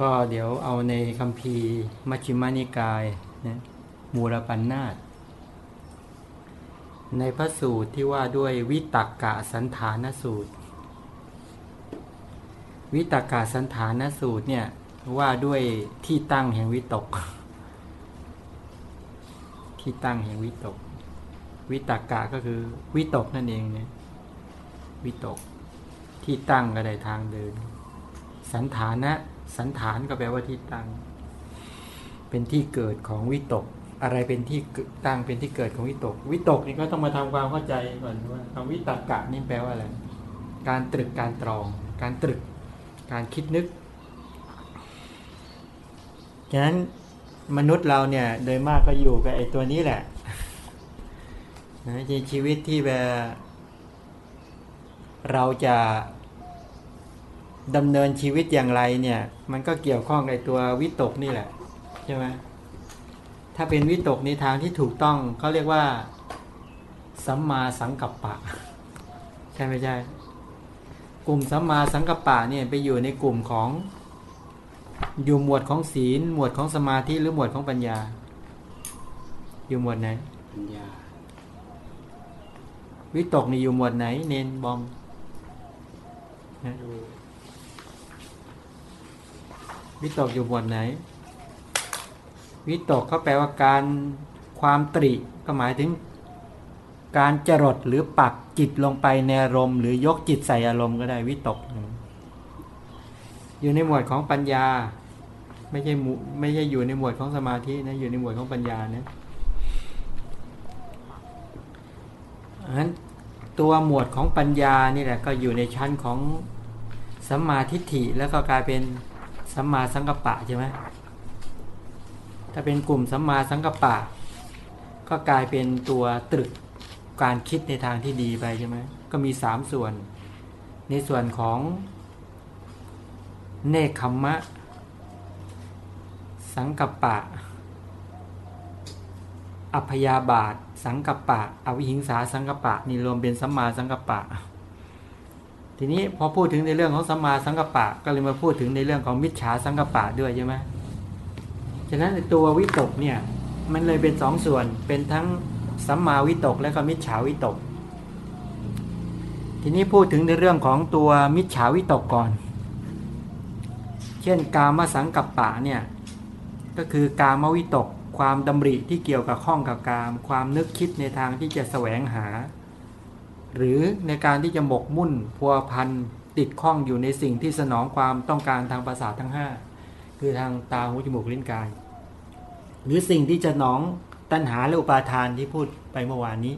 ก็เดี๋ยวเอาในคำพีมัชฌิมานิกายนะมูรปัญนาตในพระสูตรที่ว่าด้วยวิตกกะสันฐานสูตร วิตกกะสันฐานสูตรเนี่ยว่าด้วยที่ตั้งแห่งวิตก ที่ตั้งแห่งวิตก วิตกกะก็คือวิตกนั่นเองเนี่ยวิตก ที่ตั้งก็ได้ทางเดิน สันฐานะ สันฐานก็แปลว่าที่ตั้ง เป็นที่เกิดของวิตก อะไรเป็นที่ตั้งเป็นที่เกิดของวิตก วิตกนี่ก็ต้องมาทำความเข้าใจก่อนว่าคำวิตกกะนี่แปลว่าอะไร การตรึกการตรอง การตรึก การคิดนึกฉะนั้นมนุษย์เราเนี่ยโดยมากก็อยู่กับไอ้ตัวนี้แหละนะในชีวิตที่แบบเราจะ ดำเนินชีวิตอย่างไรเนี่ย มันก็เกี่ยวข้องในตัววิตกนี่แหละใช่ไหมถ้าเป็นวิตกในทางที่ถูกต้องเขาเรียกว่า สัมมาสังกัปปะ ใช่ไหมใช่ กลุ่มสัมมาสังกัปปะเนี่ยไปอยู่ในกลุ่มของ อยู่หมวดของศีล หมวดของสมาธิหรือหมวดของปัญญา อยู่หมวดไหนปัญญาวิตกนี่อยู่หมวดไหน เนนบอมนะดู วิตกอยู่หมวดไหน วิตกเขาแปลว่าการความตริก็หมายถึง การจรดหรือปักจิตลงไปในอารมณ์หรือยกจิตใส่อารมณ์ก็ได้วิตก อยู่ในหมวดของปัญญา ไม่ใช่หมูไม่ใช่อยู่ในหมวดของสมาธินะอยู่ในหมวดของปัญญานะอันนั้นตัวหมวดของปัญญานี่แหละก็อยู่ในชั้นของสัมมาทิฏฐิแล้วก็กลายเป็น สัมมาสังกัปปะใช่ไหมถ้าเป็นกลุ่มสัมมาสังกัปปะ ก็กลายเป็นตัวตรึกการคิดในทางที่ดีไปใช่ไหมก็มีสามส่วน ในส่วนของเนคขมมะ สังกัปปะ อัพยาบาท สังกัปปะ อวิหิงสาสังกัปปะ นี่รวมเป็นสัมมาสังกัปปะ ทีนี้พอพูดถึงในเรื่องของสัมมาสังกัปปะ ก็เลยมาพูดถึงในเรื่องของมิจฉาสังกัปปะด้วยใช่ไหมฉะนั้นตัววิตกเนี่ยมันเลยเป็นสองส่วนเป็นทั้งสัมมาวิตกและก็มิจฉาวิตก ทีนี้พูดถึงในเรื่องของตัวมิจฉาวิตกก่อน เช่นกามสังกัปปะเนี่ยก็คือกามวิตก ความดำริที่เกี่ยวกับข้องกับกาม ความนึกคิดในทางที่จะแสวงหา หรือในการที่จะหมกมุ่นพัวพันติดข้องอยู่ในสิ่งที่สนองความต้องการทางภาษาททั้ง 5 คือทางตาหูจมูกลิ้นกาย หรือสิ่งที่จะหนองตัณหาและอุปาทานที่พูดไปเมื่อวานนี้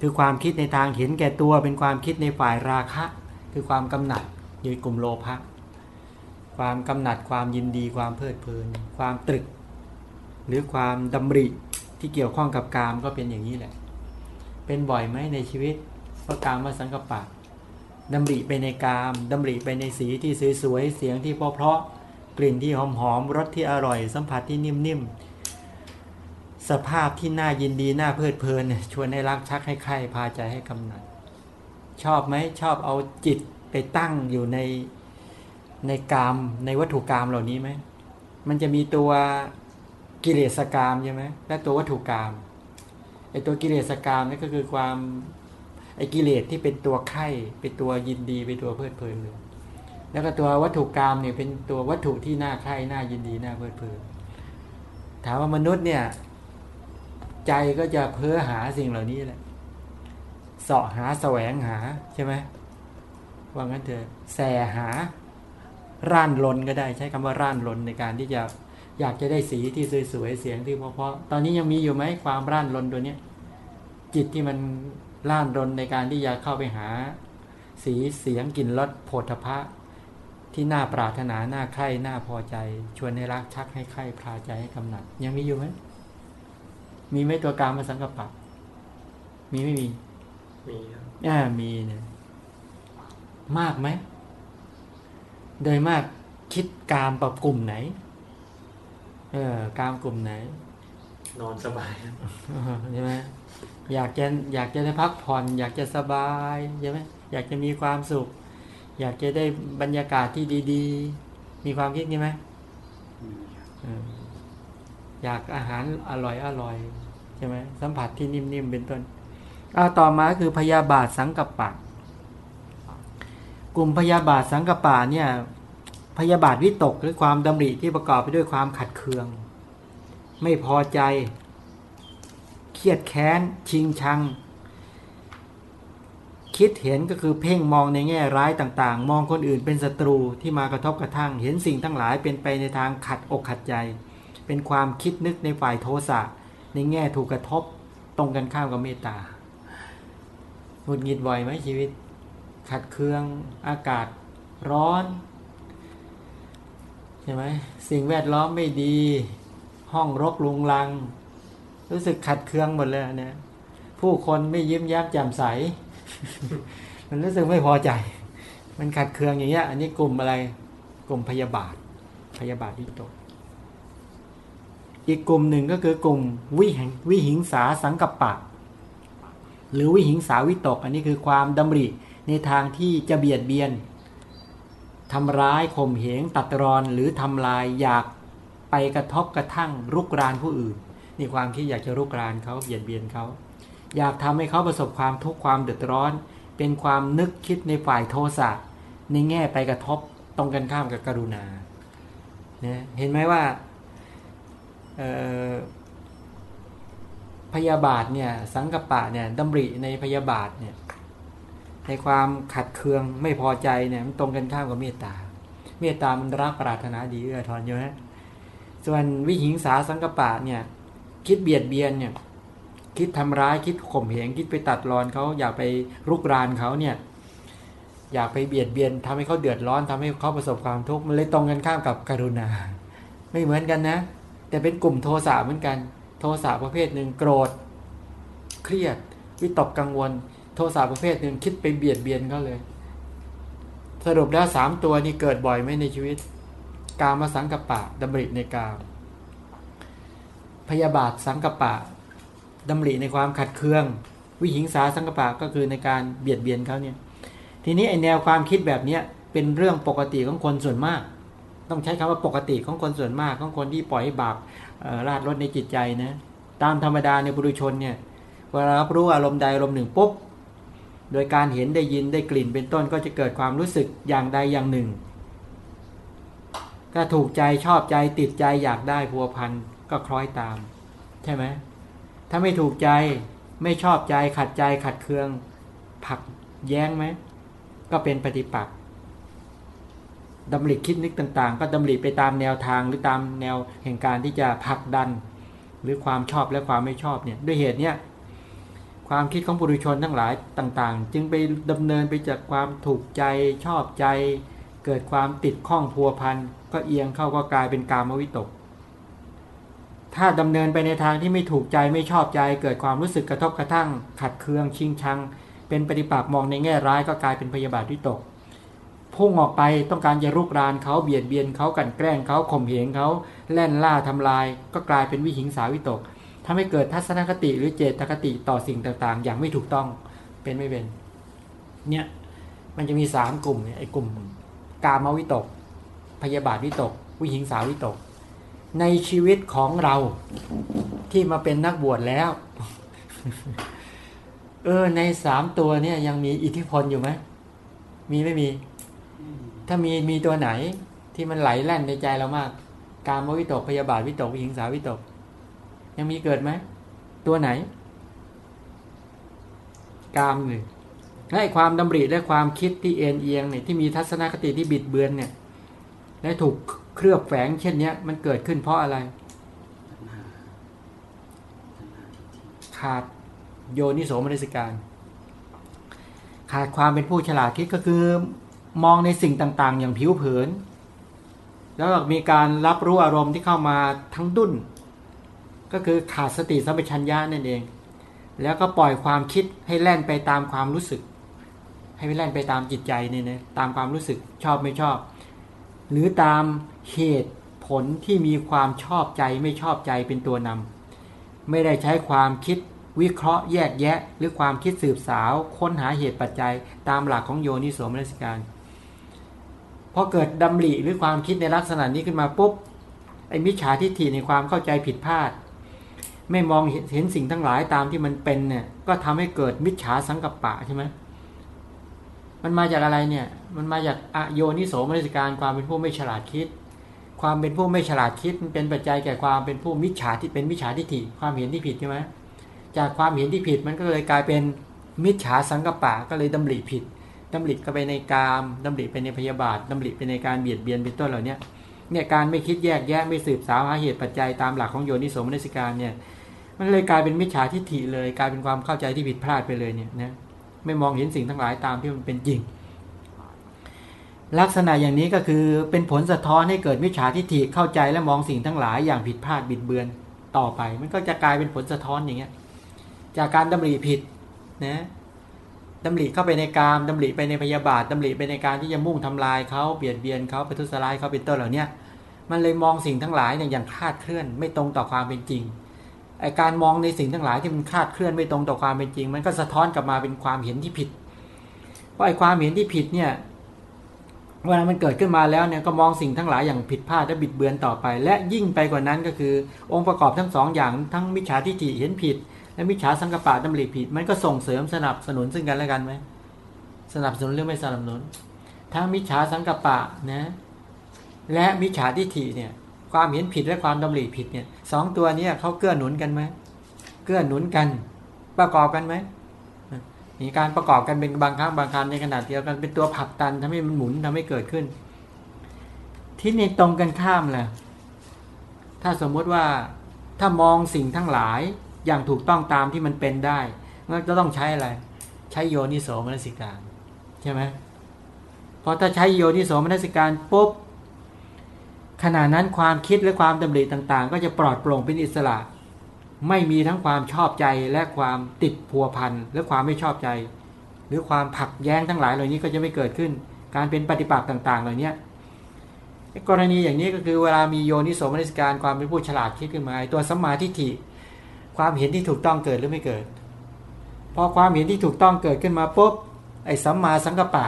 คือความคิดในทางเห็นแก่ตัวเป็นความคิดในฝ่ายราคะ คือความกำหนัดอยู่กลุ่มโลภะความกำหนัดความยินดีความเพลิดเพลิน ความตรึก หรือความดำริที่เกี่ยวข้องกับกามก็เป็นอย่างนี้แหละ เป็นบ่อยไหมในชีวิตพระกามาสังกปะดำริไปในกามดำริไปในสีที่สวยๆเสียงที่เพราะๆกลิ่นที่หอมๆรสที่อร่อย สัมผัสที่นิ่มๆสภาพที่น่ายินดีน่าเพลิดเพลินชวนให้รักชักให้ใครพาใจให้กำหนัด ชอบไหมชอบเอาจิตไปตั้งอยู่ในในกามในวัตถุกรรมเหล่านี้ไหมมันจะมีตัวกิเลสกรรมใช่ไหมและตัววัตถุกรรม ไอตัวกิเลสกรรมนี่ก็คือความไอกิเลสที่เป็นตัวไข่เป็นตัวยินดีเป็นตัวเพลิดเพลินเลยแล้วก็ตัววัตถุกรรมเนี่ยเป็นตัววัตถุที่น่าใคร่น่ายินดีน่าเพลิดเพลินถามว่ามนุษย์เนี่ย ใจก็จะเพ้อหาสิ่งเหล่านี้แหละเสาะหาแสวงหาใช่ไหมว่างั้นเถอะแสหาร่านรนก็ได้ ใช้คำว่าร่านรนในการที่จะ อยากจะได้สีที่สวยๆเสียงที่เพราะๆตอนนี้ยังมีอยู่ไหมความร่านรนตัวเนี้ยจิตที่มันร่านรนในการที่จะเข้าไปหา สีเสียงกลิ่นรสโผฏฐพะที่น่าปรารถนาน่าใคร่น่าพอใจ ชวนให้รักชักให้ใคร่พาใจให้กำหนัด ยังมีอยู่ไหมมีไหมตัวกลางมาสังกปปะมีไม่มี มีครับอ่ามีเนี่ยมากไหม โดยมากคิดกามปรับกลุ่มไหน เออกามกลุ่มไหน นอนสบายครับใช่ไหมอยากจะอยากจะได้พักผ่อน อยากจะสบายใช่ไหมอยากจะมีความสุข อยากจะได้บรรยากาศที่ดีมีความคิดนี้ไหมมีครับเอออยากอาหารอร่อยอร่อยใช่ไหมสัมผัสที่นิ่มๆเป็นต้นเอาต่อมาคือพยาบาทสังกัปปะกลุ่มพยาบาทสังกัปปะเนี่ย พยาบาทวิตกหรือความดำริที่ประกอบไปด้วยความขัดเคือง ไม่พอใจ เครียดแค้น ชิงชัง คิดเห็นก็คือเพ่งมองในแง่ร้ายต่างๆ มองคนอื่นเป็นศัตรูที่มากระทบกระทั่ง เห็นสิ่งทั้งหลายเป็นไปในทางขัดอกขัดใจ เป็นความคิดนึกในฝ่ายโทสะในแง่ถูกกระทบตรงกันข้ามกับเมตตาหงุดหงิดบ่อยไหมชีวิต ขัดเคืองอากาศร้อน ช่ไหมสิ่งแวดล้อมไม่ดี ห้องรกลุงลัง รู้สึกขัดเคืองหมดเลยอันเนี่ย ผู้คนไม่ยิ้มแย้มแจ่มใส มันรู้สึกไม่พอใจ มันขัดเคืองอย่างเงี้ย อันนี้กลุ่มอะไร กลุ่มพยาบาท พยาบาทที่ตกอีกกลุ่มหนึ่งก็คือกลุ่มวิหิงวิหิงสาสังกัปปะ หรือวิหิงสาวิตก อันนี้คือความดำริในทางที่จะเบียดเบียน ทำร้ายข่มเหงตัดรอนหรือทำลายอยากไปกระทบกระทั่งรุกรานผู้อื่นนี่ความคิดอยากจะรุกรานเขาเบียดเบียนเขาอยากทำให้เขาประสบความทุกข์ความเดือดร้อน เป็นความนึกคิดในฝ่ายโทสะในแง่ไปกระทบตรงกันข้ามกับกรุณาเนี่ยเห็นไหมว่าพยาบาทเนี่ยสังกปะเนี่ยดำริในพยาบาทเนี่ย ในความขัดเคืองไม่พอใจเนี่ยมันตรงกันข้ามกับเมตตา เมตตามันรักปรารถนาดีเอื้อทอนเยอะส่วนวิหิงสาสังกปะเนี่ย คิดเบียดเบียนเนี่ย คิดทำร้ายคิดข่มเหงคิดไปตัดรอนเขาอยากไปรุกรานเขาเนี่ย อยากไปเบียดเบียนทำให้เขาเดือดร้อนทำให้เขาประสบความทุกข์มันเลยตรงกันข้ามกับกรุณา ไม่เหมือนกันนะ แต่เป็นกลุ่มโทสะเหมือนกัน โทสะประเภทหนึ่งโกรธ เครียดวิตกกังวล โทสะประเภทหนึ่งคิดไปเบียดเบียนเขาเลย สรุปแล้วสามตัวนี้เกิดบ่อยไหมในชีวิต กามาสังกปะดำริในกามพยาบาทสังกปะดำริในความขัดเคือง วิหิงสาสังกปะก็คือในการเบียดเบียนเขาเนี่ย ทีนี้ไอแนวความคิดแบบเนี้ยเป็นเรื่องปกติของคนส่วนมาก ต้องใช้คำว่าปกติของคนส่วนมากของคนที่ปล่อยให้บาปราดรถในจิตใจนะตามธรรมดาในบุรุชนเนี่ยเวลารับรู้อารมณ์ใดอารมณ์หนึ่งปุ๊บ โดยการเห็นได้ยินได้กลิ่นเป็นต้นก็จะเกิดความรู้สึกอย่างใดอย่างหนึ่ง ก็ถูกใจชอบใจติดใจอยากได้พัวพันก็คล้อยตาม ใช่ไหมถ้าไม่ถูกใจไม่ชอบใจขัดใจขัดเคือง ผักแย้งไหมก็เป็นปฏิปักษ์ดำริคิดนึกต่าง ๆ ก็ดำริไปตามแนวทางหรือตามแนวแห่งการที่จะผลักดัน หรือความชอบและความไม่ชอบเนี่ยด้วยเหตุเนี้ย ความคิดของบุรุชนทั้งหลายต่างๆ จึงไปดำเนินไปจากความถูกใจชอบใจ เกิดความติดข้องพัวพันก็เอียงเข้าก็กลายเป็นกามวิตก ถ้าดำเนินไปในทางที่ไม่ถูกใจไม่ชอบใจ เกิดความรู้สึกกระทบกระทั่ง ขัดเคืองชิงชัง เป็นปฏิปักษ์มองในแง่ร้ายก็กลายเป็นพยาบาทวิตกพุ่งออกไปต้องการจะรุกรานเขาเบียดเบียนเขากันแกล้งเขาข่มเหงเขาแล่นล่าทำลาย ก็กลายเป็นวิหิงสาวิตก ทำให้เกิดทัศนคติหรือเจตคติต่อสิ่งต่างๆ อย่างไม่ถูกต้องเป็นไม่เป็นเนี่ยมันจะมีสามกลุ่มเนี่ยไอ้กลุ่มกามวิตก พยาบาทวิตก วิหิงสาวิตก ในชีวิตของเราที่มาเป็นนักบวชแล้ว เออในสามตัวเนี่ยยังมีอิทธิพลอยู่ไหมมีไม่มี ถ้ามีมีตัวไหนที่มันไหลแล่นในใจเรามาก การมวิตกพยาบาทวิตกวิหิงสาวิตก ยังมีเกิดไหม ตัวไหน กามหนึ่งและความดำริและความคิดที่เอ็นเอียงเนี่ยที่มีทัศนคติที่บิดเบือนเนี่ยและถูกเคลือบแฝงเช่นนี้มันเกิดขึ้นเพราะอะไร ขาดโยนิโสมนสิการ ขาดความเป็นผู้ฉลาดคิดก็คือ มองในสิ่งต่าง ๆ อย่างผิวเผิน แล้วมีการรับรู้อารมณ์ที่เข้ามาทั้งดุน ก็คือขาดสติสัมปชัญญะนั่นเอง แล้วก็ปล่อยความคิดให้แล่นไปตามความรู้สึก ให้แล่นไปตามจิตใจนี่นะตามความรู้สึกชอบไม่ชอบ หรือตามเหตุผลที่มีความชอบใจไม่ชอบใจเป็นตัวนำไม่ได้ใช้ความคิดวิเคราะห์แยกแยะ หรือความคิดสืบสาว ค้นหาเหตุปัจจัย ตามหลักของโยนิโสมนสิการพอเกิดดำริหรือความคิดในลักษณะนี้ขึ้นมาปุ๊บไอ้มิจฉาทิฏฐิในความเข้าใจผิดพลาด ไม่มองเห็นสิ่งทั้งหลายตามที่มันเป็นเนี่ย ก็ทำให้เกิดมิจฉาสังกัปปะใช่ไหมมันมาจากอะไรเนี่ย มันมาจากอโยนิโสมนสิการความเป็นผู้ไม่ฉลาดคิด ความเป็นผู้ไม่ฉลาดคิดมันเป็นปัจจัยแก่ความเป็นผู้มิจฉาที่เป็นมิจฉาทิฏฐิความเห็นที่ผิดใช่ไหมจากความเห็นที่ผิดมันก็เลยกลายเป็นมิจฉาสังกัปปะก็เลยดำริผิดดำริก็ไปในกามดำริไปในพยาบาทดำริไปในการเบียดเบียนเป็นต้นเหล่านี้เนี่ยการไม่คิดแยกแยะไม่สืบสาวหาเหตุปัจจัยตามหลักของโยนิโสมนสิการเนี่ย มันเลยกลายเป็นมิจฉาทิฏฐิเลย กลายเป็นความเข้าใจที่ผิดพลาดไปเลยเนี่ยนะไม่มองเห็นสิ่งทั้งหลายตามที่มันเป็นจริง ลักษณะอย่างนี้ก็คือเป็นผลสะท้อนให้เกิดมิจฉาทิฏฐิเข้าใจและมองสิ่งทั้งหลายอย่างผิดพลาดบิดเบือนต่อไป มันก็จะกลายเป็นผลสะท้อนอย่างเงี้ยจากการดำริผิดนะดำริเข้าไปในกามดำริไปในพยาบาทดำริไปในการที่จะมุ่งทำลายเขาเบียดเบียนเขาไปทุสลายเขาเป็นต้นเหล่านี้มันเลยมองสิ่งทั้งหลายเนี่ยอย่างคลาดเคลื่อน ไม่ตรงต่อความเป็นจริง ไอการมองในสิ่งทั้งหลายที่มันคลาดเคลื่อนไม่ตรงต่อความเป็นจริง มันก็สะท้อนกลับมาเป็นความเห็นที่ผิดเพราะไอความเห็นที่ผิดเนี่ยเวลามันเกิดขึ้นมาแล้วเนี่ยก็มองสิ่งทั้งหลายอย่างผิดพลาดและบิดเบือนต่อไป และยิ่งไปกว่านั้นก็คือ องค์ประกอบทั้งสองอย่างทั้งมิจฉาทิฏฐิเห็นผิด และมิจฉาสังกปะดำริผิด มันก็ส่งเสริมสนับสนุนซึ่งกันและกันไหมสนับสนุนหรือไม่สนับสนุนทั้งมิจฉาสังกปะนะและมิจฉาทิฏฐิเนี่ยความเห็นผิดและความดำริผิดเนี่ย สองตัวนี้เขาเกื้อหนุนกันไหมเกื้อหนุนกัน ประกอบกันไหมมีการประกอบกันเป็นบางครั้งบางครั้งในขณะเดียวกันเป็นตัวผักดันทำให้มันหมุนทำให้เกิดขึ้น ที่ในตรงกันข้ามแหละถ้าสมมุติว่าถ้ามองสิ่งทั้งหลายอย่างถูกต้องตามที่มันเป็นได้มันจะต้องใช้อะไร ใช้โยนิโสมนสิการ ใช่ไหมพอถ้าใช้โยนิโสมนสิการปุ๊บ ขณะนั้นความคิดและความดำริต่างๆ ก็จะปลอดโปร่งเป็นอิสระ ไม่มีทั้งความชอบใจและความติดพัวพันและความไม่ชอบใจ หรือความผักแย้งทั้งหลายเหล่านี้ก็จะไม่เกิดขึ้น การเป็นปฏิปักษ์ต่าง ๆ เหล่านี้กรณีอย่างนี้ก็คือเวลามีโยนิโสมนสิการความเป็นผู้ฉลาดคิดขึ้นมาตัวสัมมาทิฏฐิความเห็นที่ถูกต้องเกิดหรือไม่เกิด พอความเห็นที่ถูกต้องเกิดขึ้นมาปุ๊บไอ้สัมมาสังกัปปะ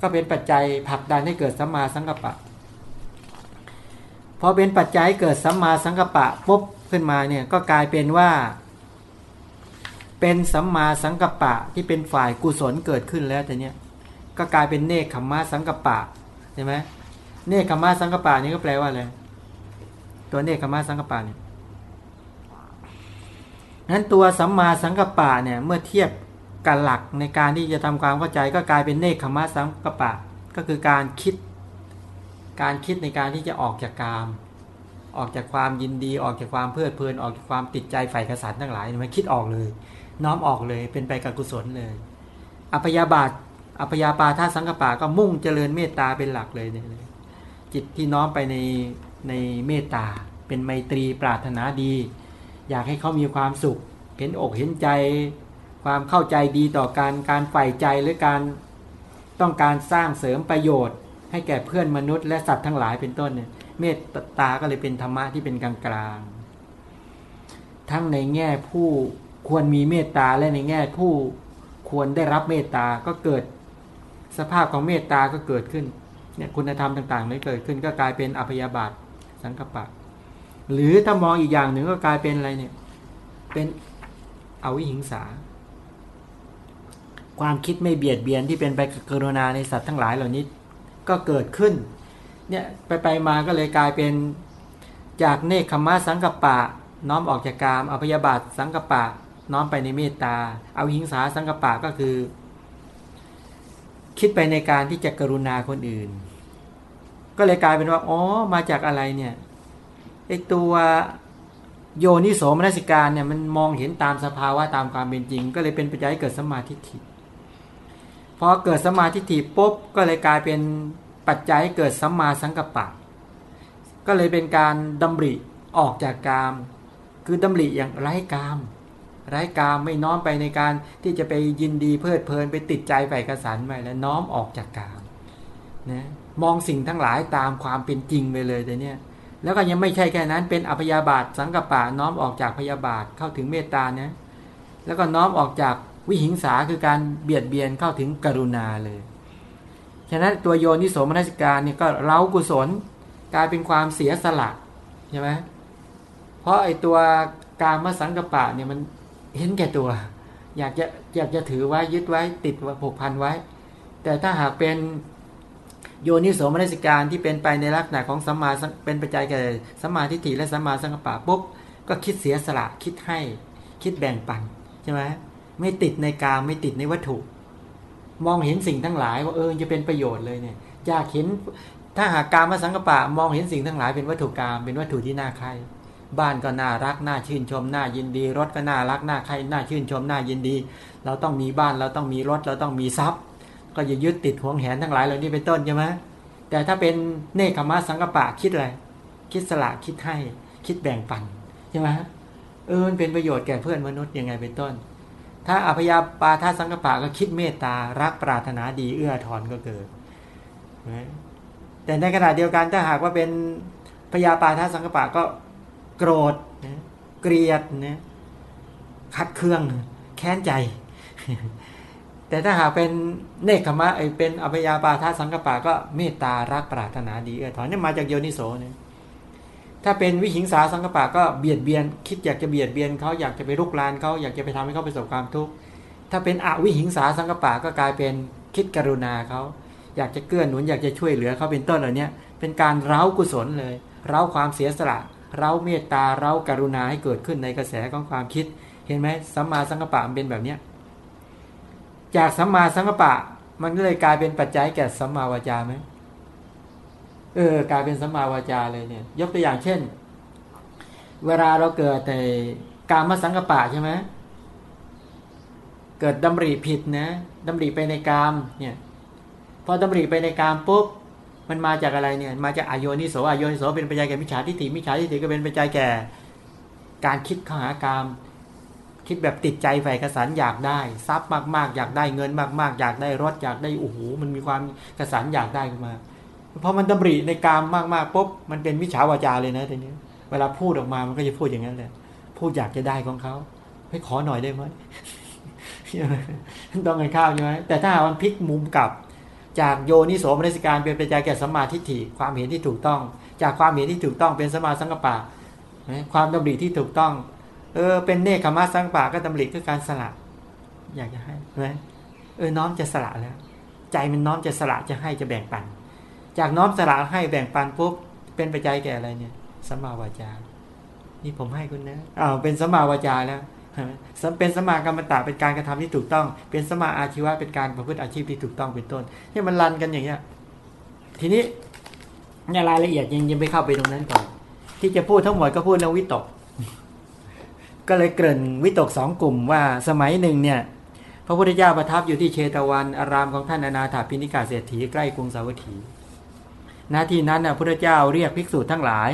ก็เป็นปัจจัยผลักดันให้เกิดสัมมาสังกัปปะ อเป็นปัจจัยเกิดสัมมาสังกปะปุ๊บขึ้นมาเนี่ยก็กลายเป็นว่า เป็นสัมมาสังกปะที่เป็นฝ่ายกุศลเกิดขึ้นแล้วแต่เนี้ยก็กลายเป็นเนคขมมาสังกปะใช่ไหมเนคขมมาสังกปะนี่ก็แปลว่าอะไรตัวเนคขมมาสังกปะเนี่ยนั้นตัวสัมมาสังกปะเนี่ยเมื่อเทียบกับหลักในการที่จะทำความเข้าใจก็กลายเป็นเนคขมาสังกปปะ ก็คือการคิด การคิดในการที่จะออกจากกาม ออกจากความยินดี ออกจากความเพลิดเพลิน ออกจากความติดใจใฝ่กษัตริย์ทั้งหลายมันคิดออกเลย น้อมออกเลย เป็นไปกับกุศลเลย อัพยาบาท อัพยาปาท่าสังกปะก็มุ่งเจริญเมตตาเป็นหลักเลยเนี่ยจิตที่น้อมไปในในเมตตา เป็นไมตรีปรารถนาดี อยากให้เขามีความสุข เห็นอกเห็นใจ ความเข้าใจดีต่อการการใฝ่ใจหรือการต้องการสร้างเสริมประโยชน์ ให้แก่เพื่อนมนุษย์และสัตว์ทั้งหลายเป็นต้นเนี่ยเมตตาก็เลยเป็นธรรมะที่เป็นกลางกลางทั้งในแง่ผู้ควรมีเมตตาและในแง่ผู้ควรได้รับเมตตาก็เกิดสภาพของเมตตาก็เกิดขึ้นเนี่ยคุณธรรมต่างๆนี้เกิดขึ้นก็กลายเป็นอภยาบาทสังกปะ หรือถ้ามองอีกอย่างหนึ่งก็กลายเป็นอะไรเนี่ย เป็นอวิหิงสา ความคิดไม่เบียดเบียนที่เป็นไปกรุณาในสัตว์ทั้งหลายเหล่านี้ ก็เกิดขึ้นเนี่ยไปไปมาก็เลยกลายเป็นจากเนคขมะสังกปะ น้อมออกจากกามอภยาบาทสังกปะ น้อมไปในเมตตา เอาหิงสาสังกปะก็คือ คิดไปในการที่จะกรุณาคนอื่น ก็เลยกลายเป็นว่าอ๋อมาจากอะไรเนี่ยไอตัวโยนิโสมนสิการเนี่ยมันมองเห็นตามสภาวะตามความเป็นจริง ก็เลยเป็นปัจจัยเกิดสมาธิิ พอเกิดสมาธิิปุ๊บก็เลยกลายเป็นปัจจัยเกิดสัมมาสังกัปปะ ก็เลยเป็นการดำริออกจากกาม คือดำริอย่างไร้กาม ไร้กามไม่น้อมไปในการที่จะไปยินดีเพลิดเพลินไปติดใจไปกระสันไปแล้วน้อมออกจากกามนะมองสิ่งทั้งหลายตามความเป็นจริงไปเลยแต่เนี้ยแล้วก็ยังไม่ใช่แค่นั้นเป็นอภยาบาทสังกปะน้อมออกจากพยาบาทเข้าถึงเมตตาเนี่ยแล้วก็น้อมออกจาก วิหิงสาคือการเบียดเบียนเข้าถึงกรุณาเลย ฉะนั้นตัวโยนิโสมนสิการเนี่ยก็เล้ากุศลกลายเป็นความเสียสละใช่ไหมเพราะไอตัวกามสังกปะเนี่ยมันเห็นแก่ตัว อยากจะอยากจะถือไว้ยึดไว้ติดผูกพันไว้ แต่ถ้าหากเป็นโยนิโสมนสิการที่เป็นไปในลักษณะของสัมมาเป็นปัจจัยแก่สัมมาทิฏฐิและสัมมาสังกปะปุ๊บก็คิดเสียสละคิดให้คิดแบ่งปันใช่ไหม ไม่ติดในกามไม่ติดในวัตถุ มองเห็นสิ่งทั้งหลายว่าเออจะเป็นประโยชน์เลยเนี่ยอยากเห็นถ้าหากกามสังกปะมองเห็นสิ่งทั้งหลายเป็นวัตถุกรรมเป็นวัตถุที่น่าใครบ้านก็น่ารักน่าชื่นชมน่ายินดี รถก็น่ารักน่าใครน่าชื่นชมน่ายินดี เราต้องมีบ้านเราต้องมีรถเราต้องมีทรัพย์ ก็อย่ายึดติดห่วงแหนทั้งหลายเหล่านี้เป็นต้นใช่ไหมแต่ถ้าเป็นเนคขมะสังกปะคิดอะไรคิดสละคิดให้คิดแบ่งปันใช่ไหมเออมันเป็นประโยชน์แก่เพื่อนมนุษย์ยังไงเป็นต้น ถ้าอภยาปาทาสังกปะก็คิดเมตตารักปรารถนาดีเอื้อทอนก็เกิด แต่ในขณะเดียวกันถ้าหากว่าเป็นพยาปาทาสังกปะก็โกรธนะเกลียดนะขัดเคืองแค้นใจ แต่ถ้าหากเป็นเนคขมะไอเป็นอภยาปาทาสังกปะก็เมตตารักปรารถนาดีเอื้อทอนนี่มาจากโยนิโสเนี่ย ถ้าเป็นวิหิงสาสังกปะก็เบียดเบียน คิดอยากจะเบียดเบียนเขาอยากจะไปรุกรานเขาอยากจะไปทำให้เขาประสบความทุกข์ถ้าเป็นอวิหิงสาสังกปะก็กลายเป็นคิดกรุณาเขาอยากจะเกื้อหนุนอยากจะช่วยเหลือเขาเป็นต้นเหล่านี้เป็นการเร้ากุศลเลยเร้าความเสียสละเร้าเมตตาเร้ากรุณาให้เกิดขึ้นในกระแสของความคิด เห็นไหมสัมมาสังกปะมันเป็นแบบเนี้ยจากสัมมาสังกปะ มันก็เลยกลายเป็นปัจจัยแก่สัมมาวาจาไหม เออกลายเป็นสัมมาวาจาเลยเนี่ย ยกตัวอย่างเช่น เวลาเราเกิดในกามสังกปะใช่ไหมเกิดดำริผิดนะดำริไปในกามเนี่ยพอดำริไปในกามปุ๊บมันมาจากอะไรเนี่ย มาจากอโยนิโสอโยนิโสเป็นปัจจัยแก่มิจฉาทิฏฐิมิจฉาทิฏฐิก็เป็นปัจจัยแก่ การคิดข้าหากาม คิดแบบติดใจใฝ่กระสันอยากได้ ทรัพย์มากๆ อยากได้เงินมาก ๆ อยากได้รถอยากได้โอ้โหมันมีความกระสันอยากได้ขึ้นมา พอมันดำริในกามมากๆปุ๊บมันเป็นมิจฉาวาจาเลยนะทีนี้ เวลาพูดออกมามันก็จะพูดอย่างนั้นแหละพูดอยากจะได้ของเขาให้ขอหน่อยได้ไหมต้องกันข้าวใช่ไหมแต่ถ้ามันพลิกมุมกลับ จากโยนิโสมนสิการเป็นปัจจัยแก่สมาธิฐิความเห็นที่ถูกต้อง จากความเห็นที่ถูกต้องเป็นสมาสังกปะความดำริที่ถูกต้อง เออ เป็นเนคขมาสังกปะก็ดำริคือการสละ อยากจะให้ใช่ไหมเออน้อมจะสละแล้ว ใจมันน้อมจะสละจะให้จะแบ่งปัน จากน้อมสละให้แบ่งปันปุ๊บเป็นปัจจัยแก่อะไรเนี่ยสมาวาจา นี่ผมให้คุณนะอ้าวเป็นสมาวาจาแล้วเป็นสมากรรมตะเป็นการกระทำที่ถูกต้อง เป็นสมาอาชีวะเป็นการประพฤติอาชีพที่ถูกต้องเป็นต้นนี่มันรันกันอย่างเงี้ย ทีนี้ในรายละเอียดยังยังไม่เข้าไปตรงนั้นก่อน ที่จะพูดทั้งหมดก็พูดเรื่องวิตก ก็เลยเกริ่นวิตกสองกลุ่มว่าสมัยหนึ่งเนี่ย พระพุทธเจ้าประทับอยู่ที่เชตวันอารามของท่านอนาถาพินิกาเศรษฐีใกล้กรุงสาวัตถี ณที่นั้นนะพระพุทธเจ้าเรียกภิกษุทั้งหลาย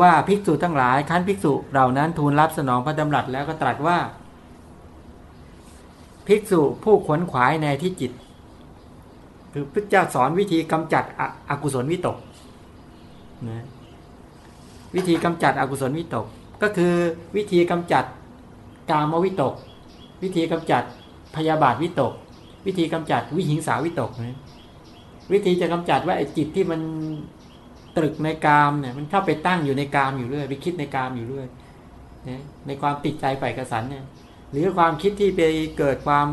ว่าภิกษุทั้งหลายขั้นภิกษุเหล่านั้นทูลรับสนองพระดำรัสแล้วก็ตรัสว่า ภิกษุผู้ขวนขวายในที่จิต คือพระเจ้าสอนวิธีกำจัดอกุศลวิตกนะวิธีกำจัดอกุศลวิตก ก็คือวิธีกำจัดกามวิตก วิธีกำจัดพยาบาทวิตก วิธีกำจัดวิหิงสาวิตกนะ วิธีจะกำจัดว่าไอ้จิตที่มันตรึกในกามเนี่ย มันเข้าไปตั้งอยู่ในกามอยู่เรื่อยไปคิดในกามอยู่เรื่อยในความติดใจใฝ่กระสันเนี่ย หรือความคิดที่ไปเกิดความ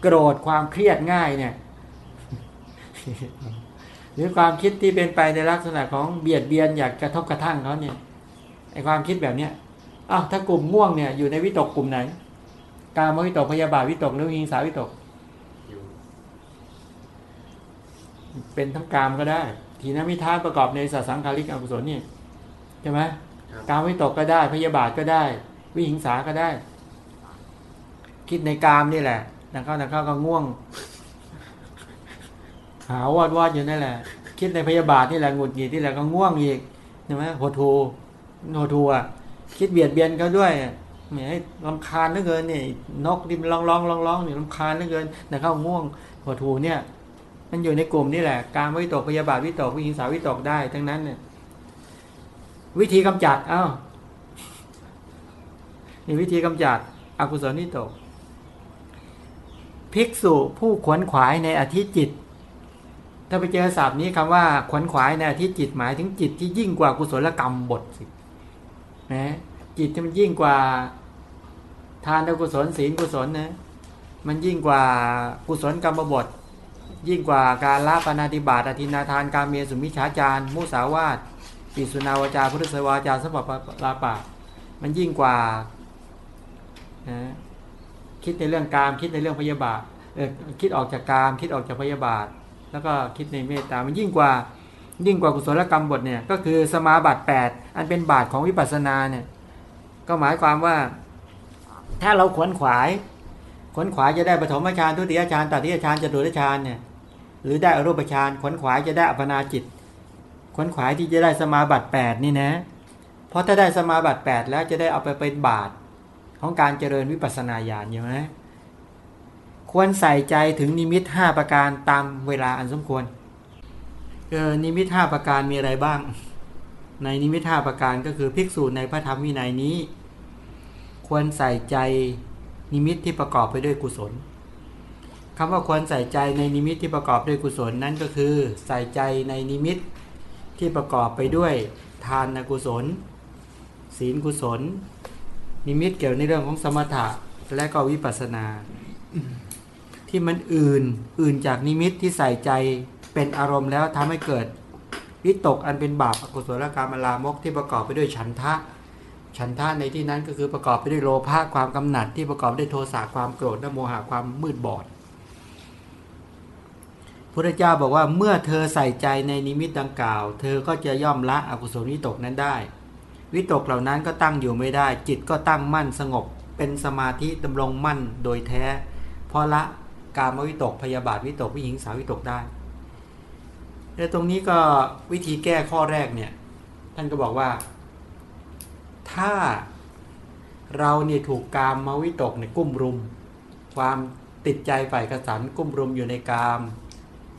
โกรธความเครียดง่ายเนี่ย หรือความคิดที่เป็นไปในลักษณะของเบียดเบียนอยากกระทบกระทั่งเขาเนี่ยไอความคิดแบบเนี้ยอ้าวถ้ากลุ่มม่วงเนี่ยอยู่ในวิตกกลุ่มไหน กามวิตกพยาบาทวิตกหรือวิงสาวิตก เป็นทั้งกามก็ได้ ทีนมิทานประกอบในสัสังคาริกอกุศลนี่ใช่ไหมการวิตกก็ได้ พยาบาทก็ได้ วิหิงสาก็ได้ คิดในกามนี่แหละนักเข้านักเข้าก็ง่วง หาวอดวอดอยู่นั่นแหละ คิดในพยาบาทนี่แหละหงุดหงิดที่แหละก็ง่วงอีกใช่ไหมโหทูโหทูอะคิดเบียดเบียนเขาด้วยแหมลำคาญเหลือเกินนี่นกที่ร้องร้องร้องร้องนี่ลำคาญเหลือเกินแต่เข้าง่วงโหทูเนี่ย มันอยู่ในกลุ่มนี่แหละ การวิตกพยาบาทวิตกวิหิงสาวิตกได้ทั้งนั้นเนี่ย วิธีกำจัดอ้าวนี่วิธีกำจัดอกุศลนิตก ภิกษุผู้ขวนขวายในอธิจิต ถ้าไปเจอศัพท์นี้คำว่าขวนขวายในอธิจิตหมายถึงจิตที่ยิ่งกว่ากุศลกรรมบทสินะจิตที่มันยิ่งกว่าทานกุศลศีลกุศลนะมันยิ่งกว่ากุศลกรรมบท ยิ่งกว่าการละปนาติบาตอธินาทานการเมียสุมิชฌาจารมุสาวาตปิสุนาวจาพุทธสวาจาสมบัติลาปะมันยิ่งกว่านะคิดในเรื่องการคิดในเรื่องพยาบาทเออคิดออกจากการคิดออกจากพยาบาท แล้วก็คิดในเมตตามันยิ่งกว่ายิ่งกว่ากุศลกรรมบทเนี่ยก็คือสมาบัติ8อันเป็นบาทของวิปัสสนาเนี่ยก็หมายความว่าถ้าเราขวนขวายขวนขวายจะได้ปฐมฌานทุติยฌานตติยฌานจตุตฌานเนี่ย หรือได้อรูปฌานขวนขวายจะได้อัปนาจิต ขวนขวายที่จะได้สมาบัติ8นี่นะ เพราะถ้าได้สมาบัติ8แล้วจะได้เอาไปเป็นบาทของการเจริญวิปัสสนาญาณอยู่ไหมควรใส่ใจถึงนิมิตห้าประการตามเวลาอันสมควรเออนิมิตห้าประการมีอะไรบ้าง ในนิมิตห้าประการก็คือภิกษุในพระธรรมวินัยนี้ ควรใส่ใจนิมิตที่ประกอบไปด้วยกุศล คำว่าควรใส่ใจในนิมิตที่ประกอบด้วยกุศลนั่นก็คือ ใส่ใจในนิมิตที่ประกอบไปด้วยทานกุศล ศีลกุศล นิมิตเกี่ยวในเรื่องของสมถะและก็วิปัสนา ที่มันอื่นอื่นจากนิมิตที่ใส่ใจเป็นอารมณ์แล้วทำให้เกิดวิตกอันเป็นบาปอกุศลกรรมลามกที่ประกอบไปด้วยฉันทะ ฉันทะในที่นั้นก็คือประกอบไปด้วยโลภะความกำหนัดที่ประกอบด้วยโทสะความโกรธและโมหะความมืดบอด พระเจ้าบอกว่าเมื่อเธอใส่ใจในนิมิตดังกล่าว เธอก็จะย่อมละอกุศลวิตกนั้นได้ วิตกเหล่านั้นก็ตั้งอยู่ไม่ได้ จิตก็ตั้งมั่นสงบ เป็นสมาธิดำรงมั่นโดยแท้ เพราะละกามวิตกพยาบาทวิตกวิหิงสาวิตกได้แต่ตรงนี้ก็วิธีแก้ข้อแรกเนี่ยท่านก็บอกว่า ถ้าเราเนี่ยถูกกามมาวิตกในกุ้มรุม ความติดใจฝ่ายกระสันกุ้มรุมอยู่ในกาม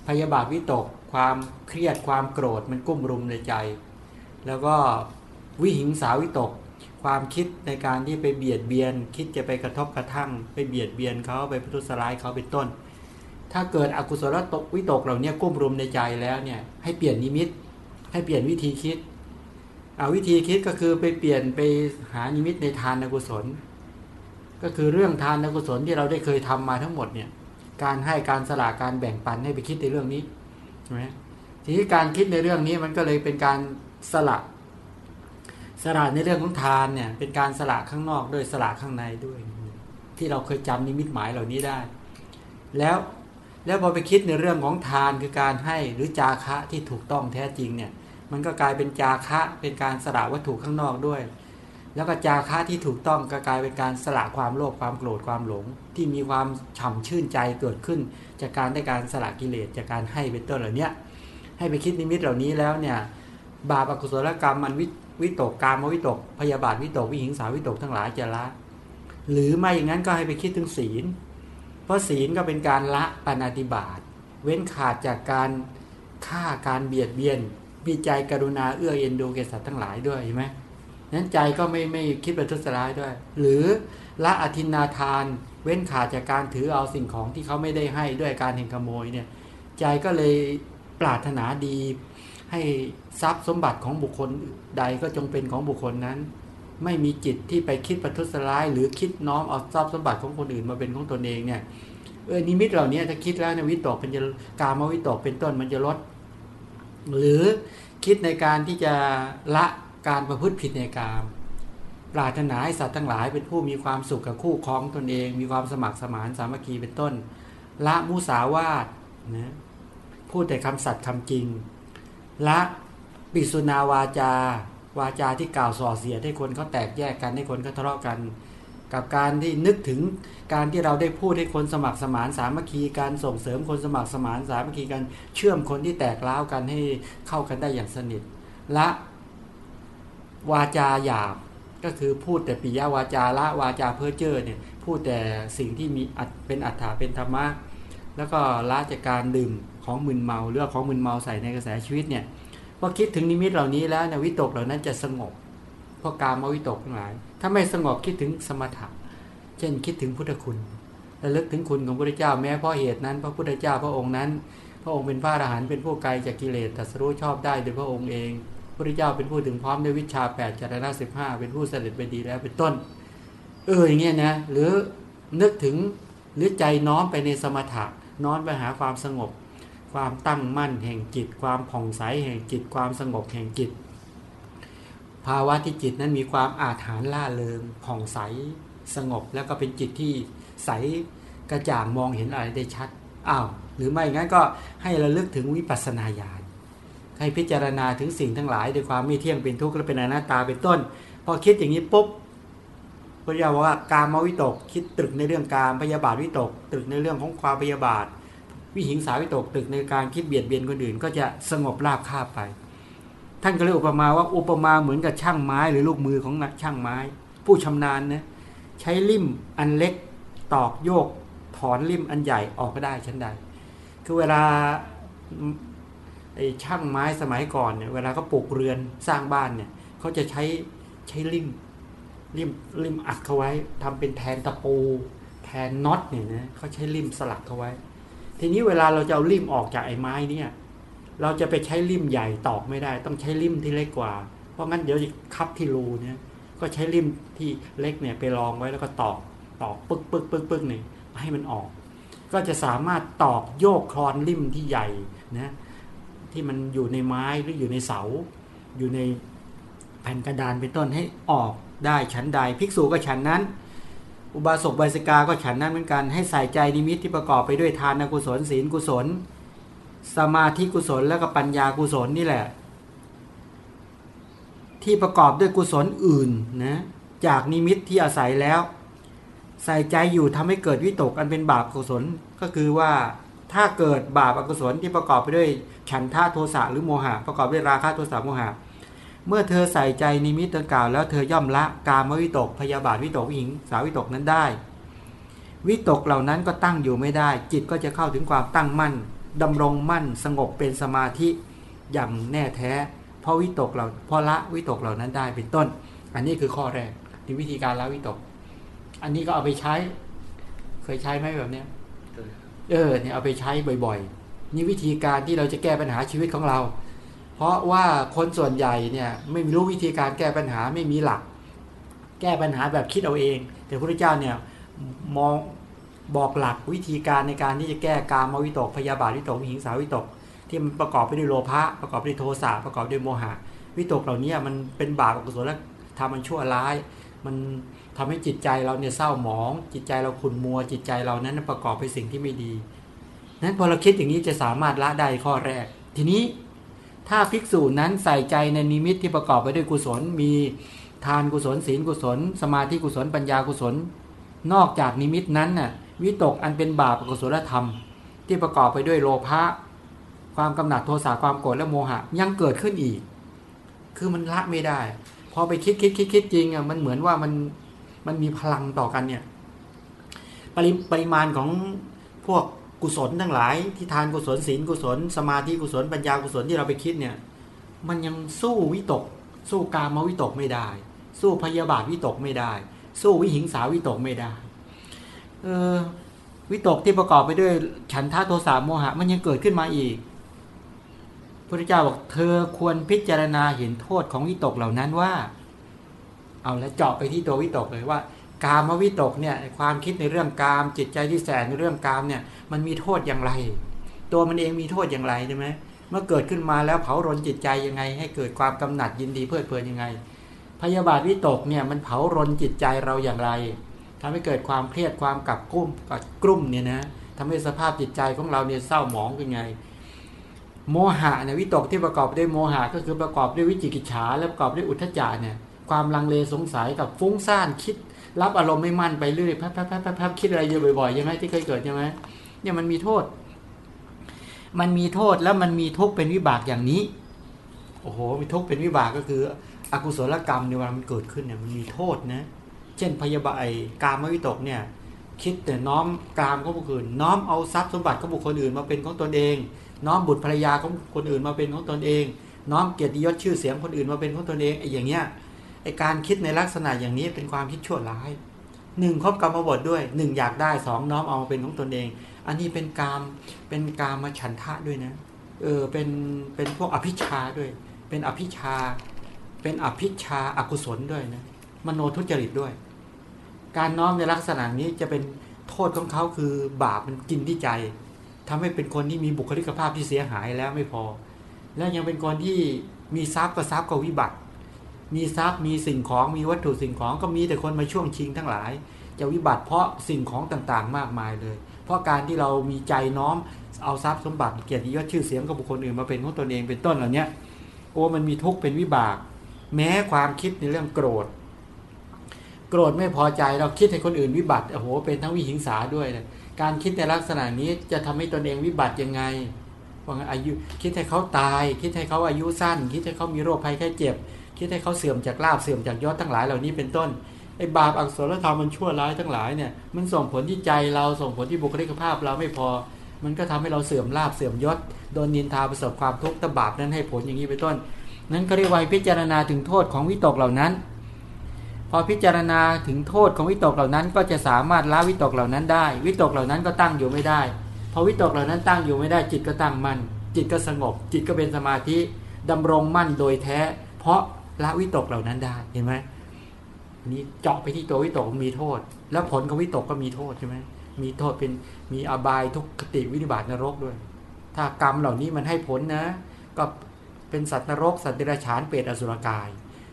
พยาบาทวิตก ความเครียดความโกรธมันกุ้มรุมในใจ แล้วก็วิหิงสาวิตก ความคิดในการที่ไปเบียดเบียน คิดจะไปกระทบกระทั่ง ไปเบียดเบียนเขาไปพุทุสลายเขาเป็นต้น ถ้าเกิดอกุศลตกวิตกเหล่านี้กุ้มรุมในใจแล้วเนี่ยให้เปลี่ยนนิมิต ให้เปลี่ยนวิธีคิดเอาวิธีคิดก็คือไปเปลี่ยนไปหานิมิตในทานอกุศล ก็คือเรื่องทานอกุศลที่เราได้เคยทำมาทั้งหมดเนี่ย การให้การสละการแบ่งปันให้ไปคิดในเรื่องนี้ใช่ไหมทีนี้การคิดในเรื่องนี้มันก็เลยเป็นการสละสละในเรื่องของทานเนี่ย เป็นการสละข้างนอกด้วยสละข้างในด้วย ที่เราเคยจำนิมิตหมายเหล่านี้ได้ แล้วแล้วพอไปคิดในเรื่องของทานคือการให้หรือจาคะที่ถูกต้องแท้จริงเนี่ย มันก็กลายเป็นจาคะเป็นการสละวัตถุข้างนอกด้วย แล้วก็จาคะที่ถูกต้องก็กลายเป็นการสละความโลภความโกรธความหลง ที่มีความฉ่ำชื่นใจเกิดขึ้น จากการได้การสละกิเลสจากการให้เป็นต้นเหล่านี้ให้ไปคิดนิมิตเหล่านี้แล้วเนี่ยบาปอกุศลกรรมมันวิวิตกกามวิตก พยาบาทวิตกวิหิงสาวิตกทั้งหลายจะละ หรือไม่อย่างนั้นก็ให้ไปคิดถึงศีล เพราะศีลก็เป็นการละปานาติบาตเว้นขาดจากการฆ่าการเบียดเบียนมีใจกรุณาเอื้อเอ็นดูแก่สัตว์ทั้งหลายด้วยเห็นไหม นั้นใจก็ไม่ไม่คิดประทุษร้ายด้วย หรือละอธินาทาน เว้นขาดจากการถือเอาสิ่งของที่เขาไม่ได้ให้ด้วยการเห็นขโมยเนี่ย ใจก็เลยปรารถนาดี ให้ทรัพย์สมบัติของบุคคลใดก็จงเป็นของบุคคลนั้น ไม่มีจิตที่ไปคิดประทุษร้าย หรือคิดน้อมเอาทรัพย์สมบัติของคนอื่นมาเป็นของตนเองเนี่ยเออนิมิตเหล่านี้ถ้าคิดแล้วนี่ยวิตกเป็นจะการมวิตกเป็นต้นมันจะลด หรือคิดในการที่จะละ การประพฤติผิดในกามปรารถนาให้สัตว์ทั้งหลายเป็นผู้มีความสุขกับคู่ครองตนเอง มีความสมัครสมานสามัคคีเป็นต้น ละมุสาวาทนะพูดแต่คำสัตย์คำจริง ละปิสุนาวาจา วาจาที่กล่าวส่อเสียให้คนเขาแตกแยกกันให้คนเขาทะเลาะกัน กับการที่นึกถึงการที่เราได้พูดให้คนสมัครสมานสามัคคีการส่งเสริมคนสมัครสมานสามัคคีกันเชื่อมคนที่แตกร้าวกันให้เข้ากันได้อย่างสนิท ละ วาจาหยาบก็คือพูดแต่ปิยวาจาละวาจาเพ้อเจ้อเนี่ยพูดแต่สิ่งที่มีเป็นอัฏฐาเป็นธรรมะแล้วก็ละจากการดื่มของมึนเมาเรื่องของมึนเมาใส่ในกระแสชีวิตเนี่ยพอคิดถึงนิมิตเหล่านี้แล้วเนี่ยวิตกเหล่านั้นจะสงบเพราะการมาวิตกทั้งหลาย ถ้าไม่สงบคิดถึงสมถะ เช่นคิดถึงพุทธคุณระลึกถึงคุณของพระพุทธเจ้าแม้เพราะเหตุนั้น พระพุทธเจ้าพระองค์นั้น พระองค์เป็นพระอรหันต์เป็นผู้ไกลจากกิเลสตรัสรู้ชอบได้โดยพระองค์เอง พระเจ้าเป็นผู้ถึงพร้อมด้วยวิชาแปดจารณะสิบห้าเป็นผู้เสด็จไปดีแล้วเป็นต้น เอออย่างเงี้ยนะหรือนึกถึงหรือใจน้อมไปในสมถะน้อมไปหาความสงบ ความตั้งมั่นแห่งจิต ความผ่องใสแห่งจิต ความสงบแห่งจิต ภาวะที่จิตนั้นมีความอาถรรพ์ล่าเริงผ่องใสสงบ แล้วก็เป็นจิตที่ใสกระจ่างมองเห็นอะไรได้ชัดอ้าวหรือไม่งั้นก็ให้ระลึกถึงวิปัสสนาญาณ ให้พิจารณาถึงสิ่งทั้งหลายด้วยความไม่เที่ยงเป็นทุกข์และเป็นอนัตตาเป็นต้น พอคิดอย่างนี้ปุ๊บพระเจ้าบอกว่าการมาวิตก คิดตรึกในเรื่องการพยาบาทวิตก ตรึกในเรื่องของความพยาบาท วิหิงสาวิตกตรึกในการคิดเบียดเบียนคนอื่น ก็จะสงบราบคาบไป ท่านก็เลยอุปมาว่าอุปมาเหมือนกับช่างไม้หรือลูกมือของนักช่างไม้ ผู้ชำนาญนะใช้ลิ่มอันเล็กตอกโยกถอนลิ่มอันใหญ่ออกก็ได้ชั้นใด คือเวลา ไอ้ช่างไม้สมัยก่อนเนี่ยเวลาเขาปลูกเรือนสร้างบ้านเนี่ยเขาจะใช้ใช้ลิ่มลิ่มลิ่มอัดเขาไว้ทำเป็นแทนตะปู แทนน็อตเนี่ยนะเขาใช้ลิ่มสลักเขาไว้ ทีนี้เวลาเราจะเอาลิ่มออกจากไอ้ไม้เนี่ย เราจะไปใช้ลิ่มใหญ่ตอกไม่ได้ ต้องใช้ลิ่มที่เล็กกว่า เพราะงั้นเดี๋ยวจะคับที่รูเนี่ยก็ใช้ลิ่มที่เล็กเนี่ยไปรองไว้แล้วก็ตอกตอกปึ๊กปึ๊กปึ๊กปึ๊กเนี่ยให้มันออก ก็จะสามารถตอกโยกคลอนลิ่มที่ใหญ่นะ ที่มันอยู่ในไม้หรืออยู่ในเสา อยู่ในแผ่นกระดานเป็นต้นให้ออกได้ฉันใด ภิกษุก็ฉันนั้น อุบาสกบาสิกาก็ฉันนั้นเหมือนกันให้ใส่ใจนิมิตที่ประกอบไปด้วยทานกุศลศีลกุศล สมาธิกุศลแล้วก็ปัญญากุศลนี่แหละ ที่ประกอบด้วยกุศลอื่นนะจากนิมิตที่อาศัยแล้ว ใส่ใจอยู่ทำให้เกิดวิตกอันเป็นบาปกุศลก็คือว่าถ้าเกิดบาปอกุศลที่ประกอบไปด้วย ฉันทะโทสะหรือโมหะประกอบด้วยราคะโทสะโมหะ เมื่อเธอใส่ใจนิมิตดังกล่าวแล้วเธอย่อมละกามวิตกพยาบาทวิตกวิหิงสาวิตกนั้นได้ วิตกเหล่านั้นก็ตั้งอยู่ไม่ได้ จิตก็จะเข้าถึงความตั้งมั่นดำรงมั่นสงบเป็นสมาธิอย่างแน่แท้เพราะวิตกเราเพราะละวิตกเหล่านั้นได้เป็นต้น อันนี้คือข้อแรกที่วิธีการละวิตก อันนี้ก็เอาไปใช้ เคยใช้ไหมแบบเนี้ยเคยครับเออเนี่ยเอาไปใช้บ่อยๆ นี่วิธีการที่เราจะแก้ปัญหาชีวิตของเรา เพราะว่าคนส่วนใหญ่เนี่ยไม่รู้วิธีการแก้ปัญหาไม่มีหลัก แก้ปัญหาแบบคิดเอาเอง แต่พระพุทธเจ้าเนี่ยมองบอกหลักวิธีการในการที่จะแก้กามวิตกพยาบาทวิตกหิงสาวิตก ที่มันประกอบไปด้วยโลภะประกอบไปด้วยโทสะประกอบด้วยโมหะ วิตกเหล่านี้มันเป็นบาปอกุศลและทำมันชั่วร้าย มันทำให้จิตใจเราเนี่ยเศร้าหมอง จิตใจเราขุ่นมัวจิตใจเรานั้นประกอบไปสิ่งที่ไม่ดี นั้นพอเราคิดอย่างนี้จะสามารถละได้ข้อแรก ทีนี้ถ้าภิกษุนั้นใส่ใจในนิมิตที่ประกอบไปด้วยกุศล มีทานกุศลศีลกุศล สมาธิกุศลปัญญากุศล นอกจากนิมิตนั้นน่ะวิตกอันเป็นบาปกุศลธรรม ที่ประกอบไปด้วยโลภะความกำหนัดโทสะความโกรธและโมหะยังเกิดขึ้นอีก คือมันละไม่ได้ พอไปคิดคิดคิดคิดจริงอะมันเหมือนว่ามันมันมีพลังต่อกันเนี่ยปริปริมาณของพวก กุศลทั้งหลายที่ทานกุศลศีลกุศล สมาธิกุศลปัญญากุศลที่เราไปคิดเนี่ยมันยังสู้วิตก สู้กามวิตกไม่ได้ สู้พยาบาทวิตกไม่ได้ สู้วิหิงสาวิตกไม่ได้เออวิตกที่ประกอบไปด้วยฉันทะโทสะโมหะ มันยังเกิดขึ้นมาอีกพระเจ้าบอกเธอควรพิจารณาเห็นโทษของวิตกเหล่านั้นว่า เอาแล้วเจาะไปที่ตัววิตกเลยว่า กามวิตกเนี่ยความคิดในเรื่องกาม จิตใจที่แสในเรื่องกามเนี่ยมันมีโทษอย่างไร ตัวมันเองมีโทษอย่างไรใช่ไหมเมื่อเกิดขึ้นมาแล้วเผารนจิตใจยังไง ให้เกิดความกำหนัดยินดีเพลิดเพลินยังไง พยาบาทวิตกเนี่ยมันเผารนจิตใจเราอย่างไรทำให้เกิดความเครียดความกับกุ้มกับกลุ่มเนี่ยนะทำให้สภาพจิตใจของเราเนี่ยเศร้าหมองเป็นไง โมหะเนี่ยวิตกที่ประกอบด้วยโมหะก็คือประกอบด้วยวิจิกิจฉาและประกอบด้วยอุทธจารเนี่ยความลังเลสงสัยกับฟุ้งซ่านคิด รับอารมณ์ไม่มั่นไปเรื่อยแป๊บแป๊บแป๊บแป๊บคิดอะไรเยอะบ่อยๆใช่ไหมที่เคยเกิดใช่ไหมเนี่ยมันมีโทษ มันมีโทษแล้วมันมีทุกข์เป็นวิบากอย่างนี้ โอ้โห มีทุกข์เป็นวิบากก็คือ อกุศลกรรมในเวลามันเกิดขึ้นเนี่ยมันมีโทษนะ เช่นพยาบาทกามวิตกเนี่ย คิดแต่น้อมกามของบุคคลน้อมเอาทรัพย์สมบัติของบุคคลอื่นมาเป็นของตนเอง น้อมบุตรภรรยาของคนอื่นมาเป็นของตนเอง น้อมเกียรติยศชื่อเสียงคนอื่นมาเป็นของตนเองไอ้อย่างเงี้ย ไอการคิดในลักษณะอย่างนี้เป็นความคิดชั่วร้ายหนึ่งครบกรรมบทด้วยหนึ่งอยากได้สองน้อมเอามาเป็นของตนเอง อันนี้เป็นกามเป็นกามมาฉันทะด้วยนะเออเป็นเป็นพวกอภิชาด้วย เป็นอภิชา เป็นอภิชาอากุศลด้วยนะมโนทุจริตด้วย การน้อมในลักษณะนี้จะเป็นโทษของเขาคือบาปมันกินที่ใจทำให้เป็นคนที่มีบุคลิกภาพที่เสียหายแล้วไม่พอ และยังเป็นคนที่มีทรัพย์ก็ทรัพย์ก็วิบัติ มีทรัพย์มีสิ่งของมีวัตถุสิ่งของก็มีแต่คนมาช่วงชิงทั้งหลาย จะวิบัติเพราะสิ่งของต่างๆ มากมายเลย เพราะการที่เรามีใจน้อมเอาทรัพย์สมบัติเกียรติยศชื่อเสียงกับบุคคลอื่นมาเป็นของตนเองเป็นต้นเหล่านี้โอ้มันมีทุกข์เป็นวิบาก แม้ความคิดในเรื่องโกรธ โกรธไม่พอใจเราคิดให้คนอื่นวิบัติโอ้โหเป็นทั้งวิหิงสาด้วยเลยการคิดในลักษณะนี้จะทำให้ตนเองวิบัติยังไงว่าอายุคิดให้เขาตาย คิดให้เขาอายุสั้น คิดให้เขามีโรคภัยแค่เจ็บ คิดให้เขาเสื่อมจากลาบเสื่อมจากยศทั้งหลายเหล่านี้เป็นต้นไอ้บาปอักษรธรรมมันชั่วร้ายทั้งหลายเนี่ยมันส่งผลที่ใจเราส่งผลที่บุคลิกภาพเราไม่พอ มันก็ทำให้เราเสื่อมลาบเสื่อมยศโดนนินทาประสบความทุกข์ตบาปนั้นให้ผลอย่างนี้เป็นต้น นั้นก็เรียกว่าพิจารณาถึงโทษของวิตกเหล่านั้น พอพิจารณาถึงโทษของวิตกเหล่านั้น ก็จะสามารถละวิตกเหล่านั้นได้ วิตกเหล่านั้นก็ตั้งอยู่ไม่ได้พอวิตกเหล่านั้นตั้งอยู่ไม่ได้จิตก็ตั้งมั่นจิตก็สงบ จิตก็เป็นสมาธิดำรงมั่นโดยแท้ เพราะ ละวิตกเหล่านั้นได้เห็นไหมนี้เจาะไปที่ตัววิตกมีโทษ แล้วผลของวิตกก็มีโทษใช่ไหมมีโทษเป็นมีอบายทุกขติวินิบาตนรกด้วย ถ้ากรรมเหล่านี้มันให้ผลนะ ก็เป็นสัตว์นรก สัตว์เดรัจฉานเปรตอสุรกาย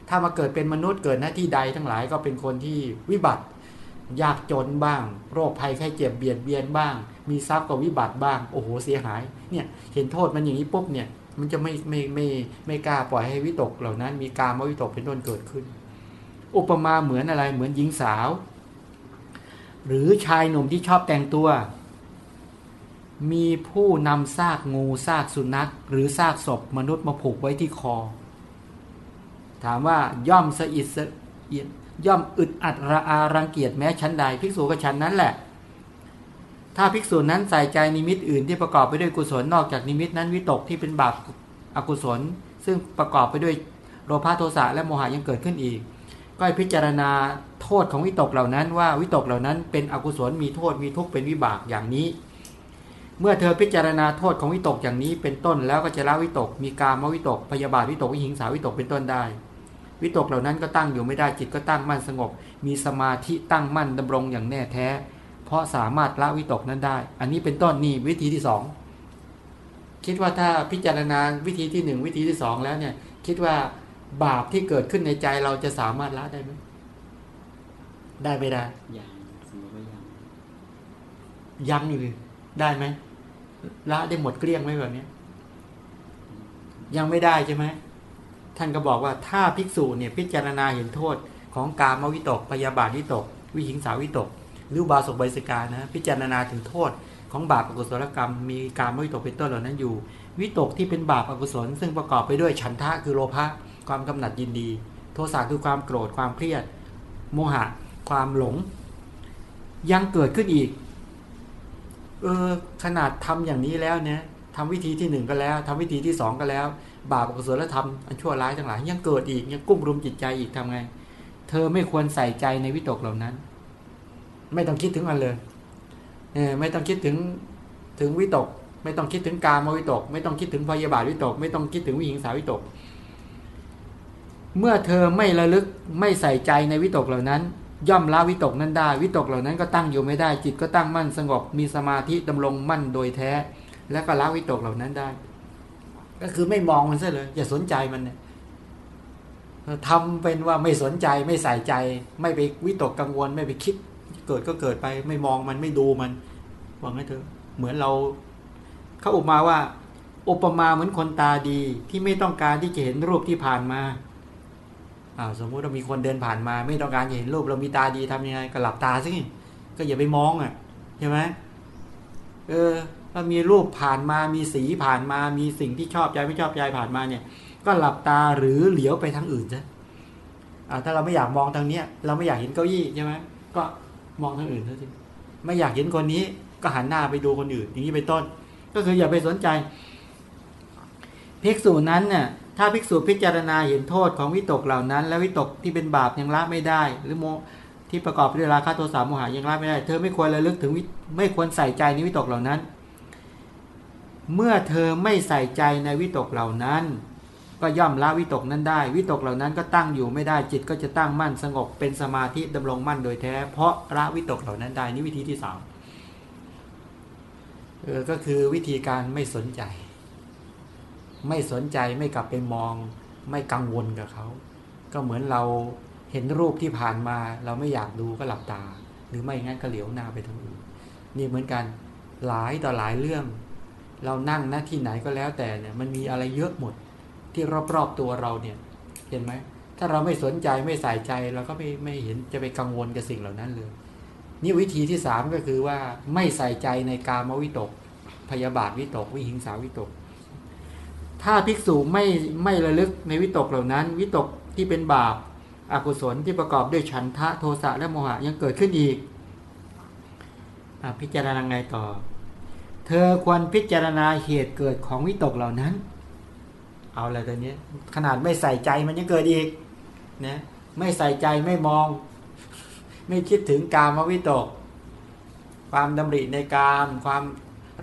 ถ้ามาเกิดเป็นมนุษย์เกิดหน้าที่ใดทั้งหลายก็เป็นคนที่วิบัติ ยากจนบ้าง โรคภัยไข้เจ็บเบียดเบียนบ้าง มีทรัพย์ก็วิบัติบ้าง โอ้โหเสียหาย เนี่ยเห็นโทษมันอย่างนี้ปุ๊บเนี่ย มันจะไม่ไม่ไม่ไม่กล้าปล่อยให้วิตกเหล่านั้น มีการมวิตกเป็นต้นเกิดขึ้น อุปมาเหมือนอะไรเหมือนหญิงสาว หรือชายหนุ่มที่ชอบแต่งตัว มีผู้นำซากงูซากสุนัข หรือซากศพมนุษย์มาผูกไว้ที่คอ ถามว่าย่อมสะอิดสะเอียดย่อมอึดอัดระอารังเกียจแม้ชั้นใดภิกษุก็ชั้นนั้นแหละ ถ้าภิกษุนั้นใส่ใจนิมิตอื่นที่ประกอบไปด้วยกุศลนอกจากนิมิตนั้นวิตกที่เป็นบาปอกุศล ซึ่งประกอบไปด้วยโลภะโทสะและโมหะยังเกิดขึ้นอีก ก็ให้พิจารณาโทษของวิตกเหล่านั้นว่าวิตกเหล่านั้นเป็นอกุศลมีโทษมีทุกข์เป็นวิบากอย่างนี้ เมื่อเธอพิจารณาโทษของวิตกอย่างนี้เป็นต้นแล้วก็จะละวิตก มีกามวิตกพยาบาทวิตกวิหิงสาวิตกเป็นต้นได้วิตกเหล่านั้นก็ตั้งอยู่ไม่ได้จิตก็ตั้งมั่นสงบ มีสมาธิตั้งมั่นดำรงอย่างแน่แท้ เพราะสามารถละวิตกนั้นได้ อันนี้เป็นต้นนี่วิธีที่สองคิดว่าถ้าพิจารณาวิธีที่หนึ่งวิธีที่สองแล้วเนี่ย คิดว่าบาปที่เกิดขึ้นในใจเราจะสามารถละได้ไหมได้ไม่ได้ยังสมมติว่ายังยังอยู่ได้ไหมละได้หมดเกลี้ยงไหมแบบนี้ยยังไม่ได้ใช่ไหมท่านก็บอกว่าถ้าภิกษุเนี่ยพิจารณาเห็นโทษของกามวิตกพยาบาทวิตก วิหิงสาวิตก หรือบาสกใบสกานะพิจารณาถึงโทษของบาปอกุศลกรรม มีกามวิตกเป็นต้นเหล่านั้นอยู่ วิตกที่เป็นบาปอกุศล ซึ่งประกอบไปด้วยฉันทะคือโลภะความกำหนัดยินดี โทสะคือความโกรธความเครียด โมหะ ความหลง ยังเกิดขึ้นอีกเออขนาดทำอย่างนี้แล้วเนี่ยทำวิธีที่หนึ่งก็แล้วทำวิธีที่สองก็แล้ว บาปอกุศลธรรมอันชั่วร้ายทั้งหลายยังเกิดอีกยังกุ้มรุมจิตใจอีกทำไง เธอไม่ควรใส่ใจในวิตกเหล่านั้น ไม่ต้องคิดถึงมันเลยเออไม่ต้องคิดถึงถึงวิตก ไม่ต้องคิดถึงการมวิตก ไม่ต้องคิดถึงพยาบาทวิตก ไม่ต้องคิดถึงวิหิงสาวิตก เมื่อเธอไม่ระลึกไม่ใส่ใจในวิตกเหล่านั้น ย่อมละวิตกนั้นได้ วิตกเหล่านั้นก็ตั้งอยู่ไม่ได้ จิตก็ตั้งมั่นสงบมีสมาธิดำรงมั่นโดยแท้ และก็ละวิตกเหล่านั้นได้ ก็คือไม่มองมันซะเลย อย่าสนใจมันเนี่ยทำเป็นว่าไม่สนใจไม่ใส่ใจ ไม่ไปวิตกกังวลไม่ไปคิด เกิดก็เกิดไปไม่มองมันไม่ดูมันว่างั้นเถอะเหมือนเราเขาอุปมาว่า อุปมาเหมือนคนตาดีที่ไม่ต้องการที่จะเห็นรูปที่ผ่านมาอ่าสมมุติเรามีคนเดินผ่านมา ไม่ต้องการจะเห็นรูปเรามีตาดีทำยังไงก็หลับตาสิก็อย่าไปมองอะใช่ไหมเออถ้ามีรูปผ่านมา มีสีผ่านมา มีสิ่งที่ชอบใจไม่ชอบใจผ่านมาเนี่ย ก็หลับตาหรือเหลียวไปทางอื่นซะอ่าถ้าเราไม่อยากมองทางเนี้ย เราไม่อยากเห็นเก้าอี้ใช่ไหมก็ มองทางอื่นเท่าทีไม่อยากเห็นคนนี้ ก็หันหน้าไปดูคนอื่น อย่างนี้เป็นต้น ก็คืออย่าไปสนใจ ภิกษุนั้นเนี่ยถ้าภิกษุพิจารณาเห็นโทษของวิตกเหล่านั้น และวิตกที่เป็นบาปยังละไม่ได้ หรือโมที่ประกอบด้วยราคะโทสะโมหะยังละไม่ได้ เธอไม่ควรระลึกถึงวิไม่ควรใส่ใจในวิตกเหล่านั้น เมื่อเธอไม่ใส่ใจในวิตกเหล่านั้น ก็ย่อมละวิตกนั้นได้ วิตกเหล่านั้นก็ตั้งอยู่ไม่ได้จิตก็จะตั้งมั่นสงบเป็นสมาธิดำรงมั่นโดยแท้ เพราะละวิตกเหล่านั้นได้นี่วิธีที่สามเออก็คือวิธีการไม่สนใจ ไม่สนใจไม่กลับไปมอง ไม่กังวลกับเขา ก็เหมือนเราเห็นรูปที่ผ่านมา เราไม่อยากดูก็หลับตา หรือไม่งั้นก็เหลียวหน้าไปทางอื่นนี่เหมือนกันหลายต่อหลายเรื่อง เรานั่งหน้าที่ไหนก็แล้วแต่เนี่ยมันมีอะไรเยอะหมด ที่รอบๆตัวเราเนี่ย เห็นไหม ถ้าเราไม่สนใจไม่ใส่ใจเราก็ไม่ไม่เห็นจะไปกังวลกับสิ่งเหล่านั้นเลย นี่วิธีที่สามก็คือว่าไม่ใส่ใจในกามวิตก พยาบาทวิตก วิหิงสาวิตก ถ้าภิกษุไม่ไม่ระลึกในวิตกเหล่านั้น วิตกที่เป็นบาปอากุศลที่ประกอบด้วยฉันทะโทสะและโมหะยังเกิดขึ้นอีกอพิจารณาไงต่อ เธอควรพิจารณาเหตุเกิดของวิตกเหล่านั้น เอาอะไรตัวนี้ขนาดไม่ใส่ใจมันยังเกิดอีกนะไม่ใส่ใจไม่มอง ไม่คิดถึงกามวิตก ความดำริในกาม ความ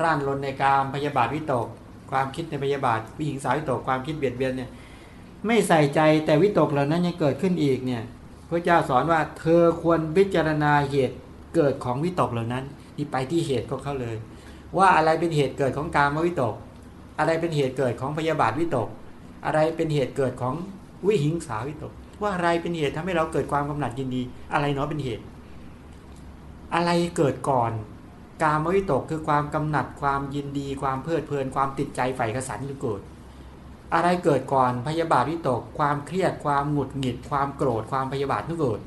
ร่านรนในกามพยาบาทวิตก ความคิดในพยาบาทวิหิงสาวิตกความคิดเบียดเบียนเนี่ยไม่ใส่ใจแต่วิตกเหล่านั้นยังเกิดขึ้นอีกเนี่ยพระเจ้าสอนว่าเธอควรพิจารณาเหตุเกิดของวิตกเหล่านั้นนี่ไปที่เหตุก็เข้าเลย ว่าอะไรเป็นเหตุเกิดของกามวิตก อะไรเป็นเหตุเกิดของพยาบาทวิตก อะไรเป็นเหตุเกิดของวิหิงสาวิตก ว่าอะไรเป็นเหตุทำให้เราเกิดความกำหนัดยินดี อะไรเนาะเป็นเหตุ อะไรเกิดก่อนกามวิตกคือความกำหนัดความยินดี ความเพลิดเพลินความติดใจใฝ่กระสันหรือเกิด อะไรเกิดก่อนพยาบาทวิตก ความเครียดความหงุดหงิด ความโกรธความพยาบาทนึกเกิด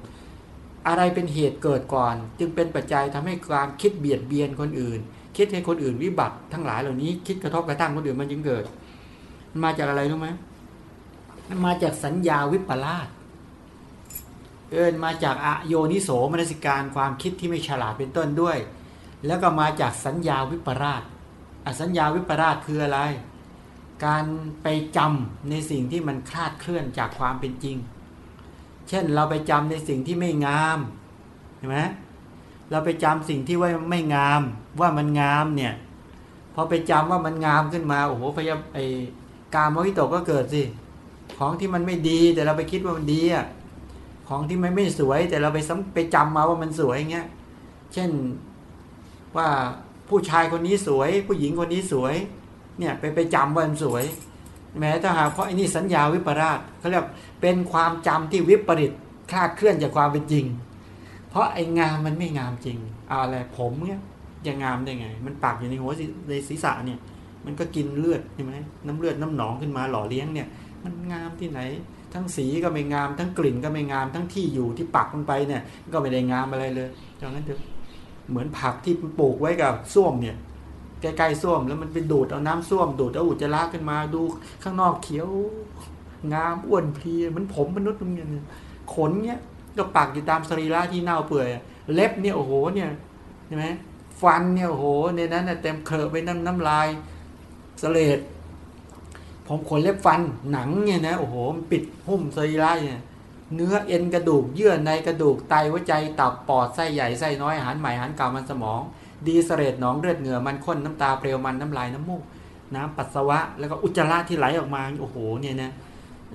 อะไรเป็นเหตุเกิดก่อน จึงเป็นปัจจัยทำให้ความคิดเบียดเบียนคนอื่น คิดให้คนอื่นวิบัติทั้งหลายเหล่านี้คิดกระทบกระทั่งคนอื่นมันจึงเกิด มันมาจากอะไรรู้ไหมมันมาจากสัญญาวิปลาสเอินมาจากอโยนิโสมนสิการความคิดที่ไม่ฉลาดเป็นต้นด้วย แล้วก็มาจากสัญญาวิปราสอสัญญาวิปราสคืออะไร การไปจำในสิ่งที่มันคลาดเคลื่อนจากความเป็นจริง เช่นเราไปจำในสิ่งที่ไม่งามเห็นไหมเราไปจำสิ่งที่ว่าไม่งามว่ามันงามเนี่ยพอไปจำว่ามันงามขึ้นมาโอ้โหพยาไอ การมวิตกก็เกิดสิ ของที่มันไม่ดีแต่เราไปคิดว่ามันดีอะของที่มันไม่สวย แต่เราไปซ้ำไปจำมาว่ามันสวยอย่างเงี้ยเช่นว่าผู้ชายคนนี้สวย ผู้หญิงคนนี้สวย เนี่ยไปไปจำว่ามันสวย แม้ถ้าหากเพราะไอ้นี่สัญญาวิปราสเขาเรียกเป็นความจำที่วิปริตคลาดเคลื่อนจากความเป็นจริง เพราะไอ้งามมันไม่งามจริงอาอะไรผมเนี่ยจะงามได้ไง มันปากอยู่ในหัวในศีรษะเนี่ย มันก็กินเลือดใช่ไหมน้ำเลือดน้ำหนองขึ้นมาหล่อเลี้ยงเนี่ย มันงามที่ไหน ทั้งสีก็ไม่งาม ทั้งกลิ่นก็ไม่งาม ทั้งที่อยู่ที่ปักมันไปเนี่ย ก็ไม่ได้งามอะไรเลยดังนั้นเถอะเหมือนผักที่ปลูกไว้กับส้วมเนี่ยใกล้ๆส้วมแล้วมันไปดูดเอาน้ำส้วมดูดเอาอุจจาระขึ้นมาดูข้างนอกเขียว งามอ้วนเพลียเหมันผมมนุษย์ตรงนี้ยขนเนี่ยก็ปักอยู่ตามสรีระที่เน่าเปื่อย เล็บเนี่ยโอ้โหเนี่ยใช่ไหมฟันเนี่ยโอ้โหในนั้นเต็มเคลอะไปน้ำน้ำลาย สเลดผมขนเล็บฟันหนังเนี่ยนะโอ้โหมันปิดหุ้มสรีระเนี่ยเนื้อเอ็นกระดูกเยื่อในกระดูกไตหัวใจตับปอดไส้ใหญ่ไส้น้อยอาหารใหม่อาหารเก่ามันสมอง ดีเสเลดหนองเลือดเหงื่อมันข้นน้ำตาเปลวมันน้ำลายน้ำมูก น้ำปัสสาวะ แล้วก็อุจจาระที่ไหลออกมาโอ้โหเนี่ยนะ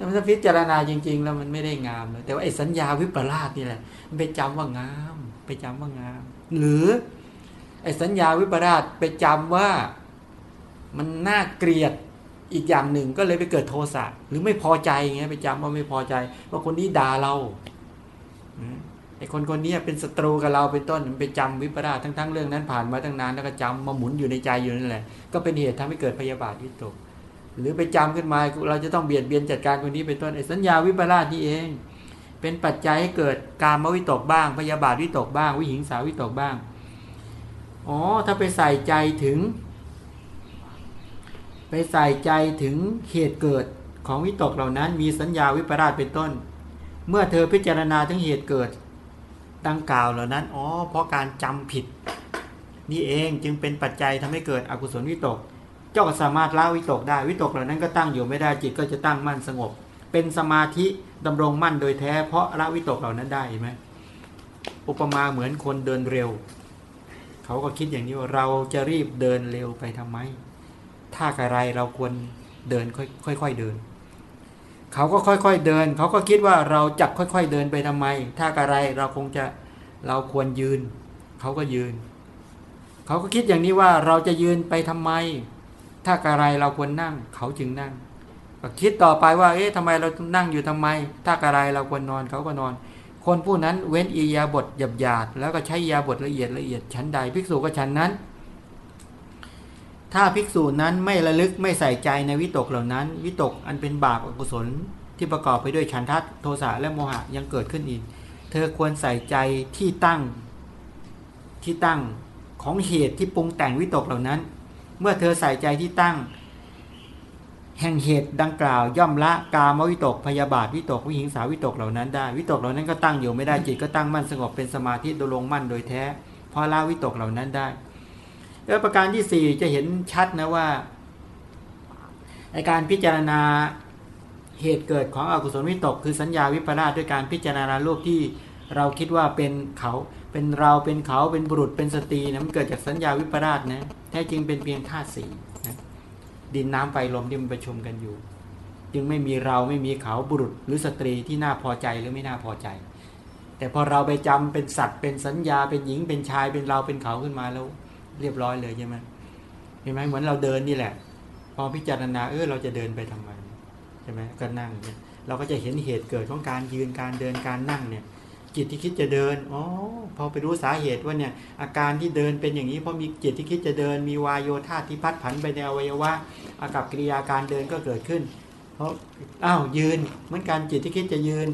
มันพิจารณาจริง ๆ แล้วมันไม่ได้งามเลยแต่ว่าไอ้สัญญาวิปลาสนี่แหละมันไปจำว่างาม ไปจำว่างาม หรือไอ้สัญญาวิปลาสไปจำว่า มันน่าเกลียดอีกอย่างหนึ่งก็เลยไปเกิดโทสะหรือไม่พอใจเงี้ยไปจำว่าไม่พอใจ ว่าคนนี้ด่าเราไอ้คนคนนี้เป็นศัตรูกับเราเป็นต้นมันไปจำวิปลาสทั้งๆเรื่องนั้นผ่านมาตั้งนานแล้วก็จำมาหมุนอยู่ในใจอยู่นั่นแหละ ก็เป็นเหตุทำให้เกิดพยาบาทวิตก หรือไปจำขึ้นมาเราจะต้องเบียดเบียนจัดการคนนี้เป็นต้นไอ้สัญญาวิปลาสนี่เอง เป็นปัจจัยให้เกิดการมวิตกบ้าง พยาบาทวิตกบ้าง วิหิงสาวิตกบ้างอ๋อถ้าไปใส่ใจถึง ไปใส่ใจถึงเหตุเกิดของวิตกเหล่านั้น มีสัญญาวิปลาสเป็นต้น เมื่อเธอพิจารณาถึงเหตุเกิด ดังกล่าวเหล่านั้นอ๋อเพราะการจำผิด นี่เองจึงเป็นปัจจัยทำให้เกิดอกุศลวิตก เจ้าก็สามารถละวิตกได้วิตกเหล่านั้นก็ตั้งอยู่ไม่ได้จิตก็จะตั้งมั่นสงบ เป็นสมาธิดำรงมั่นโดยแท้ เพราะละวิตกเหล่านั้นได้เห็นไหมอุปมาเหมือนคนเดินเร็ว เขาก็คิดอย่างนี้ว่าเราจะรีบเดินเร็วไปทำไม ถ้าอะไรเราควรเดินค่อยๆเดิน เขาก็ค่อยๆเดิน เขาก็คิดว่าเราจะค่อยๆเดินไปทำไม ถ้าอะไรเราคงจะเราควรยืน เขาก็ยืน เขาก็คิดอย่างนี้ว่าเราจะยืนไปทำไม ถ้าอะไรเราควรนั่ง เขาจึงนั่งก็คิดต่อไปว่า เอ๊ะทำไมเรานั่งอยู่ทำไม ถ้าอะไรเราควรนอนเขาก็นอน คนผู้นั้นเว้นอียาบทหยาบหยาดแล้วก็ใช้ยาบทละเอียดละเอียดชั้นใด ภิกษุก็ชั้นนั้น ถ้าภิกษุนั้นไม่ระลึกไม่ใส่ใจในวิตกเหล่านั้น วิตกอันเป็นบาปอกุศลที่ประกอบไปด้วยฉันทัศโทสะและโมหะยังเกิดขึ้นอีก เธอควรใส่ใจที่ตั้งที่ตั้งของเหตุที่ปรุงแต่งวิตกเหล่านั้น เมื่อเธอใส่ใจที่ตั้ง แห่งเหตุดังกล่าวย่อมละกามวิตกพยาบาทวิตกวิหิงสาวิตกเหล่านั้นได้ วิตกเหล่านั้นก็ตั้งอยู่ไม่ได้จิตก็ตั้งมั่นสงบเป็นสมาธิโดยลงมั่นโดยแท้พราะละวิตกเหล่านั้นได้ แล้วประการที่สี่จะเห็นชัดนะว่าในการพิจารณาเหตุเกิดของอกุศลวิตก คือสัญญาวิปลาสด้วยการพิจารณารูปที่เราคิดว่าเป็นเขาเป็นเราเป็นเขาเป็นบุรุษเป็นสตรีนะมันเกิดจากสัญญาวิปลาสนะแท้จริงเป็นเพียงธาตุสีนะดินน้ำไฟลมที่มันประชุมกันอยู่ จึงไม่มีเราไม่มีเขาบุรุษหรือสตรีที่น่าพอใจหรือไม่น่าพอใจ แต่พอเราไปจำเป็นสัตว์เป็นสัญญาเป็นหญิงเป็นชายเป็นเราเป็นเขาขึ้นมาแล้ว เรียบร้อยเลยใช่ไหมเห็นไหมเหมือนเราเดินนี่แหละ พอพิจารณาเออเราจะเดินไปทำไมใช่ไหมก็นั่งเนี่ยเราก็จะเห็นเหตุเกิดของการยืนการเดินการนั่งเนี่ย จิตที่คิดจะเดินอ๋อพอไปรู้สาเหตุว่าเนี่ย อาการที่เดินเป็นอย่างนี้เพราะมีจิตที่คิดจะเดิน มีวายโยธาที่พัดผันไปในอวัยวะอากับกิริยาการเดินก็เกิดขึ้น เพราะอ้าวยืนเหมือนการจิตที่คิดจะยืน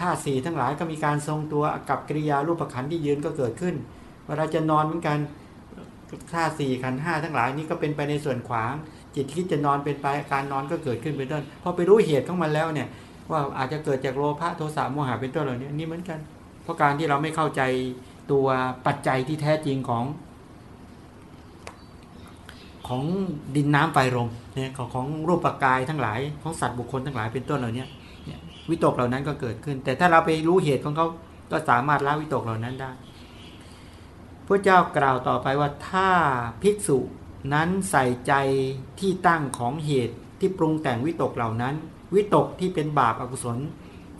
ท่าสี่ทั้งหลายก็มีการทรงตัวอากับกิริยารูปขันที่ยืนก็เกิดขึ้นเวลาจะนอนเหมือนกัน ท่าสี่ขันห้าทั้งหลายนี้ก็เป็นไปในส่วนขวาง จิตคิดจะนอนเป็นไปอาการนอนก็เกิดขึ้นเป็นต้นพอไปรู้เหตุของมันแล้วเนี่ย ว่าอาจจะเกิดจากโลภะโทสะโมหะเป็นต้นเหล่านี้นี่เหมือนกัน เพราะการที่เราไม่เข้าใจตัวปัจจัยที่แท้จริงของ ของดินน้ำไฟลมเนี่ยของของรูปกายทั้งหลายของสัตว์บุคคลทั้งหลายเป็นต้นเหล่านี้วิตกเหล่านั้นก็เกิดขึ้น แต่ถ้าเราไปรู้เหตุของเขาก็สามารถละวิตกเหล่านั้นได้ พระเจ้ากล่าวต่อไปว่าถ้าภิกษุนั้นใส่ใจที่ตั้งของเหตุที่ปรุงแต่งวิตกเหล่านั้น วิตกที่เป็นบาปอกุศล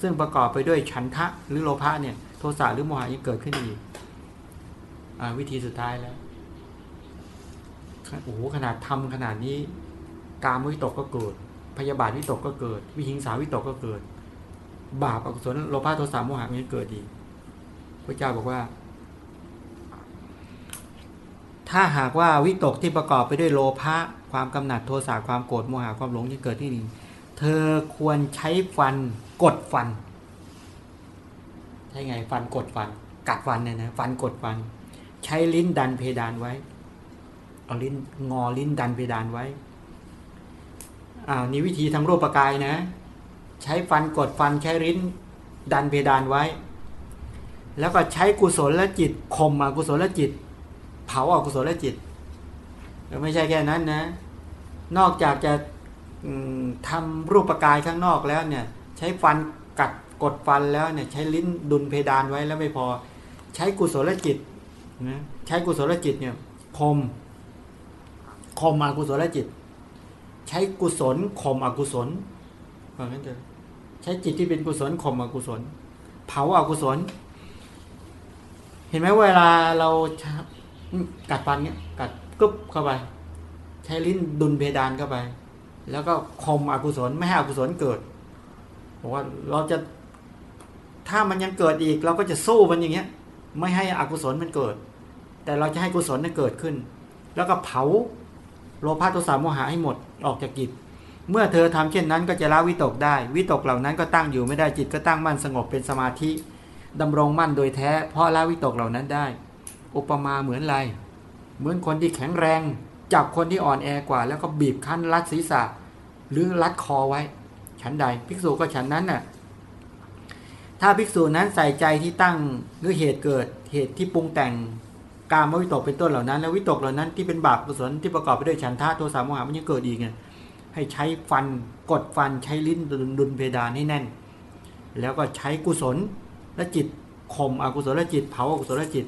ซึ่งประกอบไปด้วยฉันทะหรือโลภะเนี่ยโทสะหรือโมหะยังเกิดขึ้นอีกอวิธีสุดท้ายแล้วโอ้โหขนาดทำขนาดนี้ กามวิตกก็เกิด พยาบาทวิตกก็เกิด วิหิงสาวิตกก็เกิด บาปอกุศลโลภะโทสะโมหะมันเกิดอีกพระเจ้าบอกว่า ถ้าหากว่าวิตกที่ประกอบไปด้วยโลภะความกำหนัดโทสะความโกรธโมหะความหลงที่เกิดที่นี่เธอควรใช้ฟันกดฟันใช่ไงฟันกดฟัน กัดฟันเนี่ยนะฟันกดฟัน ใช้ลิ้นดันเพดานไว้ เอาลิ้นงอลิ้นดันเพดานไว้อ่านี่วิธีทางรูปกายนะ ใช้ฟันกดฟันใช้ลิ้นดันเพดานไว้ แล้วก็ใช้กุศลและจิตข่มอกุศลและจิต เผาอกุศลจิตไม่ใช่แค่นั้นนะ นอกจากจะทำรูปกายข้างนอกแล้วเนี่ย ใช้ฟันกัดกดฟันแล้วเนี่ย ใช้ลิ้นดุลเพดานไว้แล้วไม่พอ ใช้กุศลจิตนะใช้กุศลจิตเนี่ยคมคมอกุศลจิต ใช้กุศลข่มอกุศลว่างั้นเถอะใช้จิตที่เป็นกุศลข่มอกุศล เผาอากุศล เห็นไหมเวลาเรา กัดฟันเนี้ยกัดกึบเข้าไป ใช้ลิ้นดุลเพดานเข้าไป แล้วก็คมอกุศลไม่ให้อกุศลเกิดบอกว่าเราจะถ้ามันยังเกิดอีก เราก็จะสู้มันอย่างเงี้ย ไม่ให้อกุศลมันเกิด แต่เราจะให้กุศลนั้นเกิดขึ้น แล้วก็เผาโลภะโทสะโมหะให้หมดออกจากจิตเมื่อเธอทำเช่นนั้นก็จะละวิตกได้ วิตกเหล่านั้นก็ตั้งอยู่ไม่ได้จิตก็ตั้งมั่นสงบเป็นสมาธิดำรงมั่นโดยแท้ เพราะละวิตกเหล่านั้นได้ อุปมาเหมือนอะไร เหมือนคนที่แข็งแรง จับคนที่อ่อนแอกว่า แล้วก็บีบคั้นรัดศีรษะ หรือรัดคอไว้ ฉันใด ภิกษุก็ฉันนั้นน่ะถ้าภิกษุนั้นใส่ใจที่ตั้งหรือเหตุเกิดเหตุที่ปรุงแต่งกามวิตกเป็นต้นเหล่านั้น แล้ววิตกเหล่านั้นที่เป็นบาปกุศลที่ประกอบไปด้วยฉันทะโทสะโมหะมันยังเกิดอีกไงให้ใช้ฟันกดฟันใช้ลิ้นดุลเพดานให้แน่น แล้วก็ใช้กุศลและจิตข่มอกุศลจิต เผาอกุศลจิต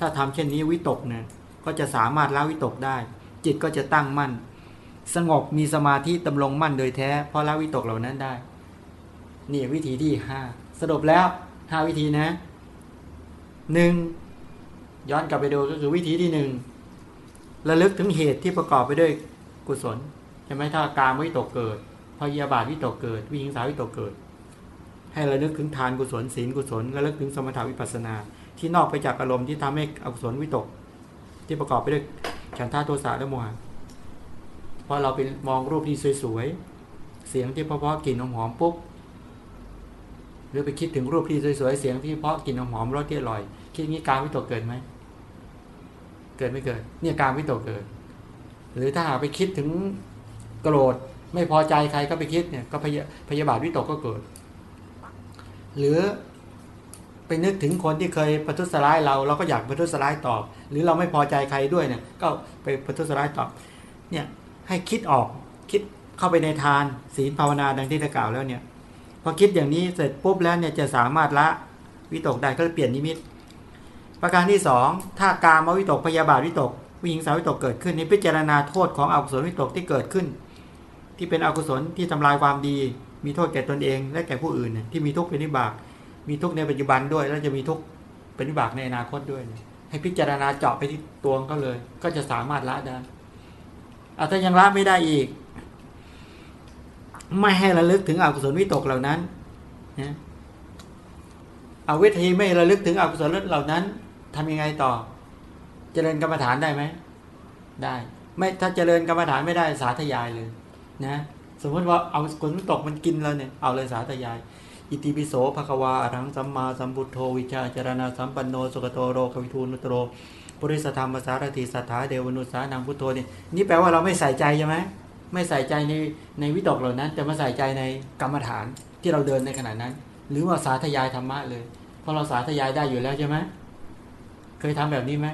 ถ้าทำเช่นนี้วิตกเนี่ยก็จะสามารถละวิตกได้ จิตก็จะตั้งมั่น สงบมีสมาธิดำรงมั่นโดยแท้ เพราะละวิตกเหล่านั้นได้ นี่วิธีที่ห้าสรุปแล้วห้าวิธีนะหนึ่งย้อนกลับไปดูก็คือวิธีที่หนึ่งระลึกถึงเหตุที่ประกอบไปด้วยกุศลใช่ไหมถ้าการวิตกเกิดพยาบาทวิตกเกิด วิหิงสาวิตกเกิด ให้ระลึกถึงทานกุศลศีลกุศลระลึกถึงสมถาวิปัสสนา ที่นอกไปจากอารมณ์ที่ทำให้อกุศลวิตก ที่ประกอบไปด้วยฉันทาโทสะและโมหะพอเราไปมองรูปที่สวยๆ เสียงที่เพราะๆกลิ่นหอมๆปุ๊บหรือไปคิดถึงรูปที่สวยๆ เสียงที่เพราะกลิ่นหอมๆรสที่อร่อย คิดอย่างนี้การวิตกเกิดไหม เกิดไม่เกิด เนี่ยการวิตกเกิด หรือถ้าหากไปคิดถึงโกรธไม่พอใจใครก็ไปคิดเนี่ยก็พยาพยาบาทวิตกก็เกิด หรือ ไปนึกถึงคนที่เคยประทุษร้ายเราเราก็อยากประทุษร้ายตอบ หรือเราไม่พอใจใครด้วยเนี่ยก็ไปประทุษร้ายตอบเนี่ยให้คิดออกคิดเข้าไปในทานศีลภาวนาดังที่ได้กล่าวแล้วเนี่ยพอคิดอย่างนี้เสร็จปุ๊บแล้วเนี่ยจะสามารถละวิตกได้ก็เปลี่ยนนิมิต ประการที่สองถ้าการมวิตกพยาบาทวิตกวิหิงสาวิตกเกิดขึ้นในพิจารณาโทษของอกุศลวิตกที่เกิดขึ้น ที่เป็นอกุศลที่ทำลายความดี มีโทษแก่ตนเอง และแก่ผู้อื่นเนี่ยที่มีทุกข์เป็นวิบาก มีทุกในปัจจุบันด้วย แล้วจะมีทุกเป็นวิบากในอนาคตด้วย ให้พิจารณาเจาะไปที่ตัวก็เลย ก็จะสามารถละได้อาถ้ายังละไม่ได้อีก ไม่ให้ระลึกถึงอกุศลวิตกเหล่านั้นนะเอาเวิธีไม่ระลึกถึงอกุศลเหล่านั้นทำยังไงต่อ เจริญกรรมฐานได้ไหมได้ ไม่ถ้าเจริญกรรมฐานไม่ได้สาธยายเลย นะ สมมติว่าเอากุศลวิตกมันกินเราเนี่ย เอาเลยสาธยาย อิติปิโสภควาอรังสัมมาสัมพุทโธวิชาจารณาสัมปันโนสุกโตโรควิทูนุตโรปุริสธรรมสารติสัทธาเดวนุสานังพุทโธนี่นี่แปลว่าเราไม่ใส่ใจใช่ไหมไม่ใส่ใจในในวิตกเหล่านั้น แต่มาใส่ใจในกรรมฐานที่เราเดินในขณะนั้น หรือว่าสาธยายธรรมะเลยเพราะเราสาธยายได้อยู่แล้วใช่ไหมเคยทำแบบนี้ไหม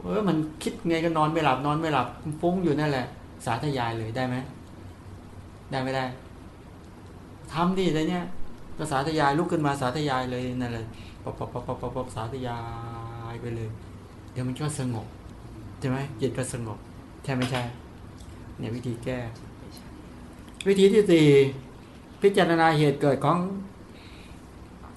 เออมันคิดไงก็นอนไม่หลับนอนไม่หลับฟุ้งอยู่นั่นแหละ สาธยายเลยได้ไหมได้ไม่ได้ ทำดิอะไรเนี้ยก็สาธยายลุกขึ้นมาสาธยายเลยนั่นเลยปอบปอบปอบปอบปอบสาธยายไปเลย เดี๋ยวมันก็สงบใช่ไหมจิตก็สงบใช่ไม่ใช่ เนี่ยวิธีแก้ วิธีที่สี่พิจารณาเหตุเกิดของ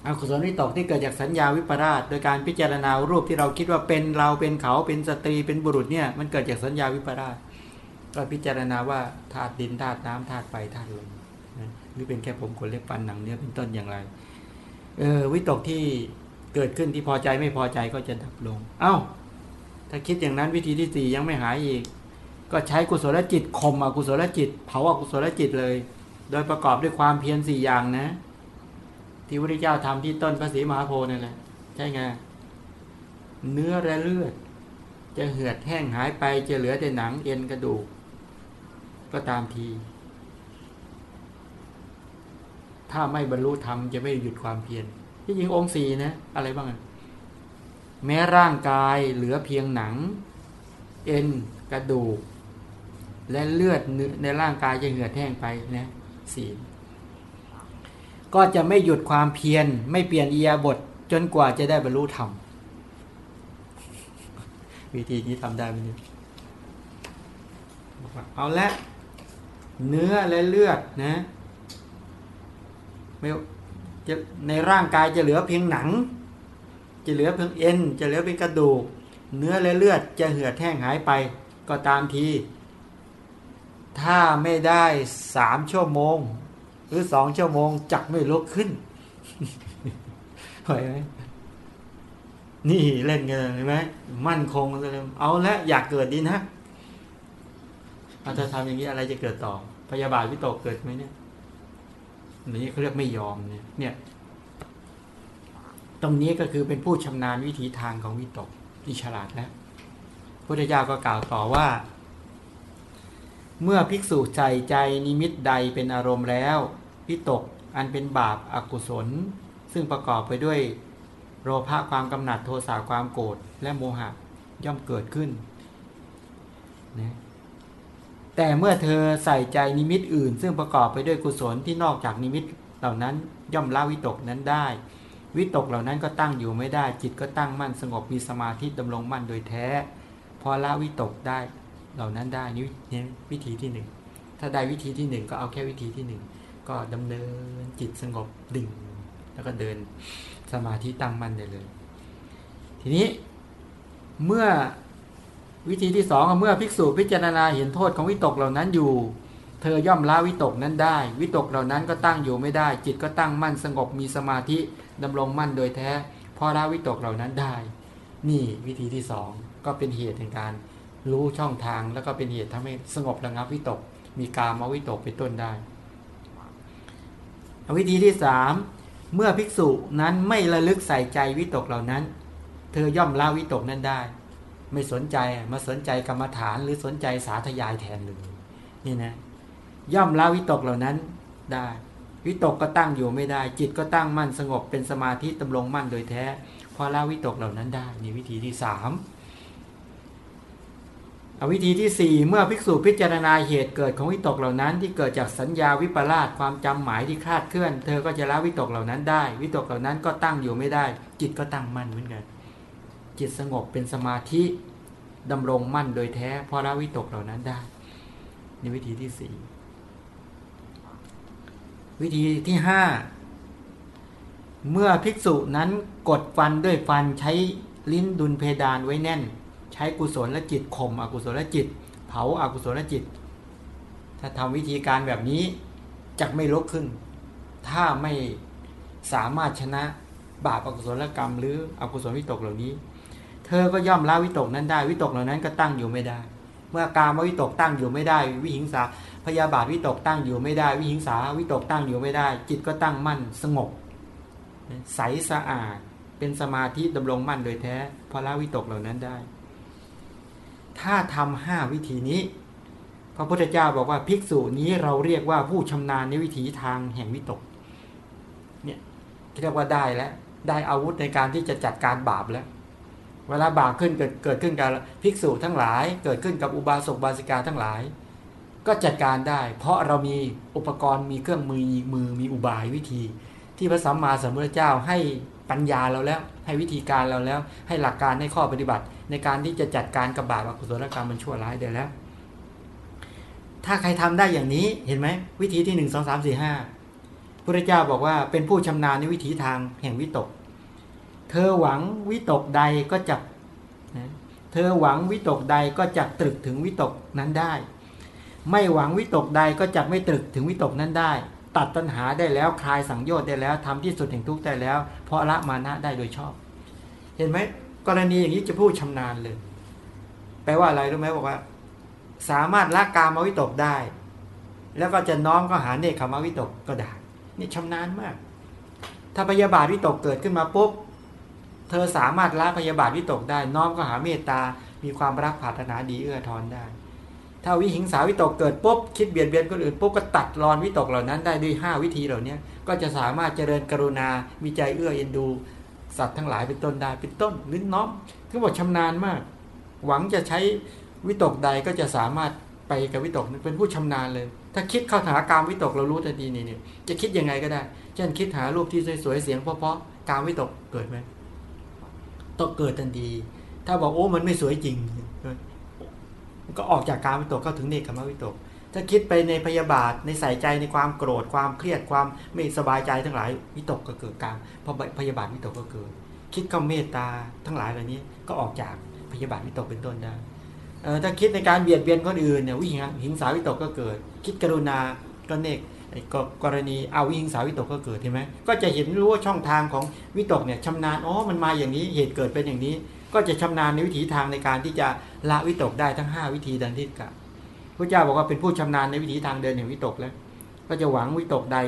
อกุศลวิตกที่เกิดจากสัญญาวิปราช โดยการพิจารณารูปที่เราคิดว่าเป็นเราเป็นเขาเป็นสตรีเป็นบุรุษเนี่ยมันเกิดจากสัญญาวิปราช ก็พิจารณาว่าธาตุดินธาตุน้ำธาตุไฟธาตุลม รือเป็นแค่ผมขนเล็บฟันหนังเนื้อเป็นต้นอย่างไร เออวิตกที่เกิดขึ้นที่พอใจไม่พอใจก็จะดับลง เอา้า ถ้าคิดอย่างนั้นวิธีที่สี่ยังไม่หายอีก ก็ใช้กุศลจิตข่มอกุศลจิต เผาอกุศลจิตเลย โดยประกอบด้วยความเพียรสี่อย่างนะ ที่พระพุทธเจ้าทำที่ต้นพระศรีมหาโพธิ์นั่นแหละใช่ไงเนื้อและเลือด จะเหือดแห้งหายไปจะเหลือแต่หนังเอ็นกระดูก ก็ตามที ถ้าไม่บรรลุธรรมจะไม่หยุดความเพียรที่จริงองค์สี่นะ อะไรบ้างแม้ร่างกายเหลือเพียงหนัง เอ็นกระดูก และเลือดในร่างกายจะเหือดแห้งไปนะสี่ก็จะไม่หยุดความเพียร ไม่เปลี่ยนอียาบทจนกว่าจะได้บรรลุธรรมวิธีนี้ทำได้ไหมเนี่ยเอาละเนื้อและเลือดนะ ไม่ในร่างกายจะเหลือเพียงหนัง จะเหลือเพียงเอ็น จะเหลือเพียงกระดูก เนื้อและเลือดจะเหือดแห้งหายไปก็ตามที ถ้าไม่ได้สามชั่วโมง หรือสองชั่วโมงจักไม่ลุกขึ้นไหวไหมนี่เล่นกันเห็นไหมมั่นคงเลยเอาละอยากเกิดดีนะเอาถ้าทำอย่างนี้อะไรจะเกิดต่อ พยาบาทวิตกเกิดไหมเนี่ย นี่เขาเรียกไม่ยอมเนี่ยเนี่ย ตรงนี้ก็คือเป็นผู้ชำนาญวิธีทางของวิตกที่ฉลาดแล้วพุทธเจ้าก็กล่าวต่อว่า เมื่อภิกษุใจใจนิมิตใดเป็นอารมณ์แล้ววิตกอันเป็นบาปอากุศล ซึ่งประกอบไปด้วย โลภะความกำหนัดโทสะความโกรธและโมหะย่อมเกิดขึ้นนะ แต่เมื่อเธอใส่ใจนิมิตอื่น ซึ่งประกอบไปด้วยกุศลที่นอกจากนิมิตเหล่านั้นย่อมละวิตกนั้นได้ วิตกเหล่านั้นก็ตั้งอยู่ไม่ได้ จิตก็ตั้งมั่นสงบมีสมาธิดำรงมั่นโดยแท้ พอละวิตกได้เหล่านั้นได้นี่นี่วิธีที่หนึ่งถ้าได้วิธีที่หนึ่งก็เอาแค่วิธีที่หนึ่งก็ดำเนินจิตสงบดิ่ง แล้วก็เดินสมาธิตั้งมั่นได้เลย ทีนี้เมื่อ วิธีที่สองเมื่อภิกษุพิจารณาเห็นโทษของวิตกเหล่านั้นอยู่ เธอย่อมละวิตกนั้นได้ วิตกเหล่านั้นก็ตั้งอยู่ไม่ได้ จิตก็ตั้งมั่นสงบมีสมาธิดำรงมั่นโดยแท้พอละวิตกเหล่านั้นได้ นี่วิธีที่สองก็เป็นเหตุแห่งการรู้ช่องทางแล้วก็เป็นเหตุทำให้สงบระงับวิตก มีกามวิตกเป็นต้นได้ วิธีที่สามเมื่อภิกษุนั้นไม่ระลึกใส่ใจวิตกเหล่านั้น เธอย่อมละวิตกนั้นได้ ไม่สนใจมาสนใจกรรมฐานหรือสนใจสาธยายแทนเลยนี่นะ ย่อมละวิตกเหล่านั้นได้ วิตกก็ตั้งอยู่ไม่ได้ จิตก็ตั้งมั่นสงบเป็นสมาธิตำรงมั่นโดยแท้พอละวิตกเหล่านั้นได้นี่วิธีที่สามอวิธีที่สี่เมื่อภิกษุพิจารณาเหตุเกิดของวิตกเหล่านั้น ที่เกิดจากสัญญาวิปลาสความจำหมายที่คลาดเคลื่อน เธอก็จะละวิตกเหล่านั้นได้ วิตกเหล่านั้นก็ตั้งอยู่ไม่ได้ จิตก็ตั้งมั่นเหมือนกัน จิตสงบเป็นสมาธิดำรงมั่นโดยแท้เพอละวิตกเหล่านั้นได้ในวิธีที่สี่วิธีที่ห้าเมื่อภิกษุนั้นกดฟันด้วยฟันใช้ลิ้นดุลเพดานไว้แน่น ใช้กุศลและจิตข่มอกุศลและจิต เผาอากุศลและจิต ถ้าทำวิธีการแบบนี้จะไม่ลกขึ้น ถ้าไม่สามารถชนะบาปอกุศลกรรมหรืออกุศลวิตกเหล่านี้ เธอก็ย่อมละวิตกนั้นได้ วิตกเหล่านั้นก็ตั้งอยู่ไม่ได้ เมื่อการวิตกตั้งอยู่ไม่ได้ วิหิงสาพยาบาทวิตกตั้งอยู่ไม่ได้ วิหิงสาวิตกตั้งอยู่ไม่ได้ จิตก็ตั้งมั่นสงบใสสะอาดเป็นสมาธิดำรงมั่นโดยแท้พอละวิตกเหล่านั้นได้ ถ้าทำห้าวิธีนี้ พระพุทธเจ้าบอกว่าภิกษุนี้เราเรียกว่าผู้ชำนาญในวิถีทางแห่งวิตกเนี่ยเรียกว่าได้แล้ว ได้อาวุธในการที่จะจัดการบาปแล้ว เวลาบาปขึ้นเกิดเกิดขึ้นกับภิกษุทั้งหลาย เกิดขึ้นกับอุบาสกบาสิกาทั้งหลาย ก็จัดการได้ เพราะเรามีอุปกรณ์มีเครื่องมือมือมีอุบายวิธี ที่พระสัมมาสัมพุทธเจ้าให้ปัญญาเราแล้ว ให้วิธีการเราแล้ว ให้หลักการให้ข้อปฏิบัติ ในการที่จะจัดการกับบาปอกุศลกรรมมันชั่วร้ายได้แล้ว ถ้าใครทำได้อย่างนี้เห็นไหมวิธีที่หนึ่งสองสามสี่ห้าพระเจ้าบอกว่าเป็นผู้ชำนาญในวิถีทางแห่งวิตก เธอหวังวิตกใดก็จักเธอหวังวิตกใดก็จักตรึกถึงวิตกนั้นได้ ไม่หวังวิตกใดก็จักไม่ตรึกถึงวิตกนั้นได้ ตัดตัณหาได้แล้วคลายสังโยชน์ได้แล้วทำที่สุดแห่งทุกข์ได้แล้ว เพราะละมานะได้โดยชอบ เห็นไหมกรณีอย่างนี้จะพูดชำนาญเลย แปลว่าอะไรรู้ไหมบอกว่า สามารถละกามวิตกได้ แล้วก็จะน้อมก็หาเนคขมวิตกก็ได้ นี่ชำนาญมาก ถ้าพยาบาทวิตกเกิดขึ้นมาปุ๊บ เธอสามารถละพยาบาทวิตกได้น้อมก็หาเมตตา มีความรักปรารถนาดีเอื้อทอนได้ ถ้าวิหิงสาวิตกเกิดปุ๊บคิดเบียดเบียนคนอื่นปุ๊บก็ตัดรอนวิตกเหล่านั้นได้ด้วย 5 วิธีเหล่านี้ก็จะสามารถเจริญกรุณามีใจเอื้อเอ็นดู สัตว์ทั้งหลายเป็นต้นได้เป็นต้นหรือน้อมคือบอกชำนาญมาก หวังจะใช้วิตกใดก็จะสามารถไปกับวิตกเป็นผู้ชำนาญเลย ถ้าคิดเข้าหาการวิตกเรารู้ทันทีนี่จะคิดยังไงก็ได้ เช่นคิดหารูปที่สวยๆเสียงเพราะๆการวิตกเกิดไหม ต้องเกิดทันที ถ้าบอกโอ้มันไม่สวยจริงก็ออกจากการวิตกเข้าถึงเนคขมวิตก ถ้าคิดไปในพยาบาทในใส่ใจในความโกรธความเครียดความไม่สบายใจทั้งหลายวิตกก็เกิดการพอพยาบาทวิตกก็เกิด คิดเข้าเมตตาทั้งหลายเหล่านี้ก็ออกจากพยาบาทวิตกเป็นต้นได้ถ้าคิดในการเบียดเบียนคนอื่นเนี่ยวิหิงสาวิตกก็เกิด คิดกรุณาก็เนก กรณีเอาวิงสาวิตกก็เกิดใช่ไหมก็จะเห็นรู้ว่าช่องทางของวิตกเนี่ยชำนาญอ๋อมันมาอย่างนี้เหตุเกิดเป็นอย่างนี้ ก็จะชำนาญในวิถีทางในการที่จะละวิตกได้ทั้ง 5 วิธีดังที่กล่าวพระเจ้าบอกว่าเป็นผู้ชำนาญในวิถีทางเดินแห่งวิตกแล้ว ก็จะหวังวิตกใด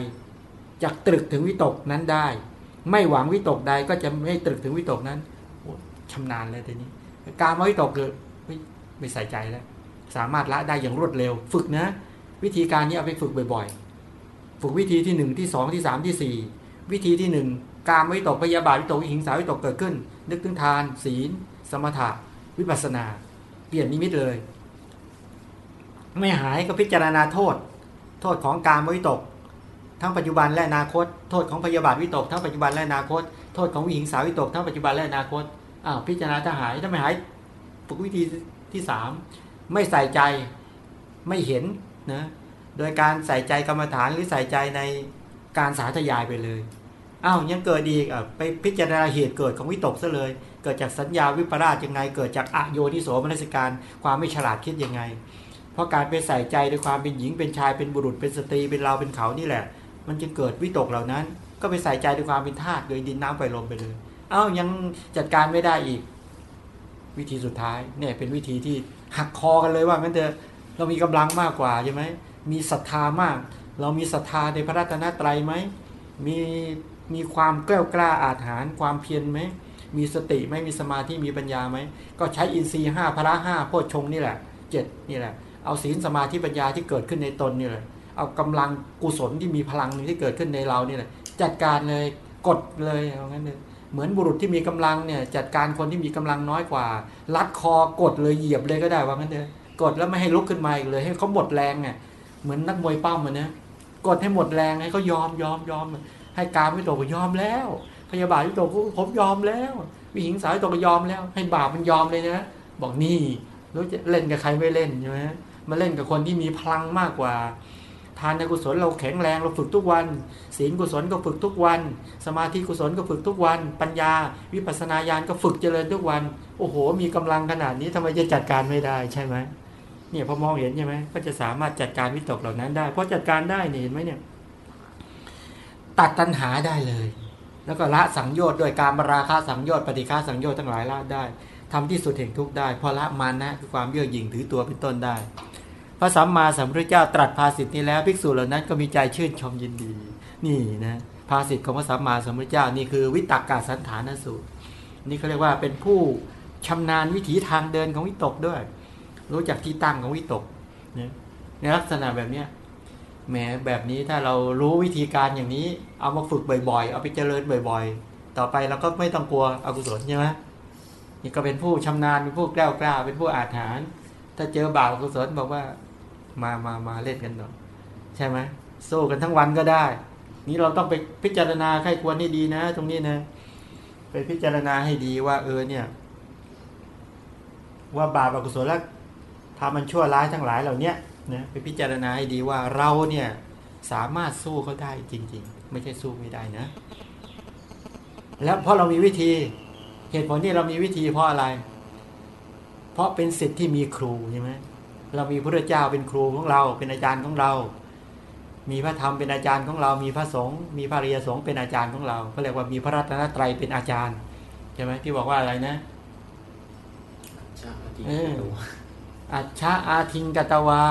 จะตรึกถึงวิตกนั้นได้ ไม่หวังวิตกใดก็จะไม่ตรึกถึงวิตกนั้นชำนาญเลยทีนี้ การวิตกเกิดไม่ใส่ใจแล้ว สามารถละได้อย่างรวดเร็ว ฝึกนะ วิธีการนี้เอาไปฝึกบ่อยๆ ฝึกวิธีที่หนึ่งที่สองที่สามที่สี่วิธีที่หนึ่งการไม่ตกพยาบาทวิตกหิงสาวิตกเกิดขึ้น นึกถึงทาน ศีล สมถะวิปัสนา เปลี่ยนนิมิตเลย ไม่หายก็พิจารณาโทษ โทษของการวิตก ทั้งปัจจุบันและอนาคต โทษของพยาบาทวิตกทั้งปัจจุบันและอนาคต โทษของวิหิงสาวิตกทั้งปัจจุบันและอนาคตอ้าวพิจารณาถ้าหายถ้าไม่หายฝึกวิธีที่สามไม่ใส่ใจไม่เห็นนะ โดยการใส่ใจกรรมฐานหรือใส่ใจในการสาธยายไปเลยอ้าวยังเกิดอีกอะไปพิจารณาเหตุเกิดของวิตกซะเลย เกิดจากสัญญาวิปราชยังไง เกิดจากอโยนิโสมนสิการความไม่ฉลาดคิดยังไง เพราะการไปใส่ใจในความเป็นหญิงเป็นชายเป็นบุรุษเป็นสตรีเป็นเราเป็นเขานี่แหละ มันจึงเกิดวิตกเหล่านั้น ก็ไปใส่ใจในความเป็นธาตุโดยดินน้ำไฟลมไปเลยเอ้ายังจัดการไม่ได้อีก วิธีสุดท้ายเนี่ยเป็นวิธีที่หักคอกันเลยว่างั้นเถอะเรามีกำลังมากกว่าใช่ไหม มีศรัทธามาก เรามีศรัทธาในพระรัตนตรัยไหมมีมีความกล้ากล้าอาถรรพ์ความเพียรไหมมีสติไหมมีสมาธิมีปัญญาไหมก็ใช้อินทรีย์ห้าพละห้าโพชฌงนี่แหละเจ็ดนี่แหละ เอาศีลสมาธิปัญญาที่เกิดขึ้นในตนนี่แหละเอากำลังกุศลที่มีพลังที่เกิดขึ้นในเรานี่แหละจัดการเลยกดเลยเอางั้นเลยเหมือนบุรุษที่มีกำลังเนี่ยจัดการคนที่มีกำลังน้อยกว่าลัดคอกดเลยเหยียบเลยก็ได้ว่างั้นเลยกดแล้วไม่ให้ลุกขึ้นมาอีกเลย ให้เขาหมดแรงเนี่ย เหมือนนักมวยปั้มมันนะกดให้หมดแรงให้เขายอมยอมยอมให้การไม่ตกยอมแล้ว พยาบาทที่ตกผมยอมแล้ววิหิงสายตกยอมแล้ว ให้บาปมันยอมเลยนะ บอกนี่รู้จะเล่นกับใครไม่เล่นใช่ไหมมาเล่นกับคนที่มีพลังมากกว่าทานกุศลเราแข็งแรงเราฝึกทุกวัน ศีลกุศลก็ฝึกทุกวัน สมาธิกุศลก็ฝึกทุกวัน ปัญญา วิปัสสนาญาณก็ฝึกเจริญทุกวัน โอ้โห มีกำลังขนาดนี้ทำไมจะจัดการไม่ได้ใช่ไหม เนี่ยพอมองเห็นใช่ไหมก็จะสามารถจัดการวิตกเหล่านั้นได้เพราะจัดการได้เนี่ยเห็นไหมเนี่ย ตัดตัณหาได้เลย แล้วก็ละสังโยชน์โดยการมราคาสังโยชน์ปฏิฆาสังโยชน์ทั้งหลายละได้ทำที่สุดแห่งทุกได้พอละมานะคือความเยื่อหยิ่งถือตัวเป็นต้นได้ พระสัมมาสัมพุทธเจ้าตรัสภาสิทธินี้แล้วภิกษุเหล่านั้นก็มีใจชื่นชมยินดี นี่นะภาสิทธิของพระสัมมาสัมพุทธเจ้านี่คือวิตกกาสันฐานสูตรนี่เขาเรียกว่าเป็นผู้ชำนาญวิถีทางเดินของวิตกด้วย รู้จักที่ตั้งของวิตกเนี่ยในลักษณะแบบเนี้ยแหมแบบนี้ถ้าเรารู้วิธีการอย่างนี้ เอามาฝึกบ่อยๆ เอาไปเจริญบ่อย ๆ ต่อไปเราก็ไม่ต้องกลัวอกุศลใช่ไหมนี่ก็เป็นผู้ชำนาญเป็นผู้กล้ากล้า เป็นผู้อาถรรพ์ถ้าเจอบาปอกุศลบอกว่า มามามาเล่นกันหน่อยใช่ไหมสู้กันทั้งวันก็ได้ นี่เราต้องไปพิจารณาใครควรนี่ดีนะ ตรงนี้นะ ไปพิจารณาให้ดีว่า เออเนี่ย ว่าบาปอกุศลแล้ว ทำมันชั่วร้ายทั้งหลายเหล่านี้นะไปพิจารณาให้ดีว่าเราเนี่ยสามารถสู้เขาได้จริง ๆ ไม่ใช่สู้ไม่ได้นะ แล้วเพราะเรามีวิธีเหตุผลที่เรามีวิธีเพราะอะไร เพราะเป็นสิทธิ์ที่มีครูใช่ไหมเรามีพระเจ้าเป็นครูของเรา เป็นอาจารย์ของเรา มีพระธรรมเป็นอาจารย์ของเรา มีพระสงฆ์มีพระริยสงฆ์เป็นอาจารย์ของเราเขาเรียกว่ามีพระรัตนตรัยเป็นอาจารย์ใช่ไหมที่บอกว่าอะไรนะชาติเออตัว อัจฉาอาทิงกตวา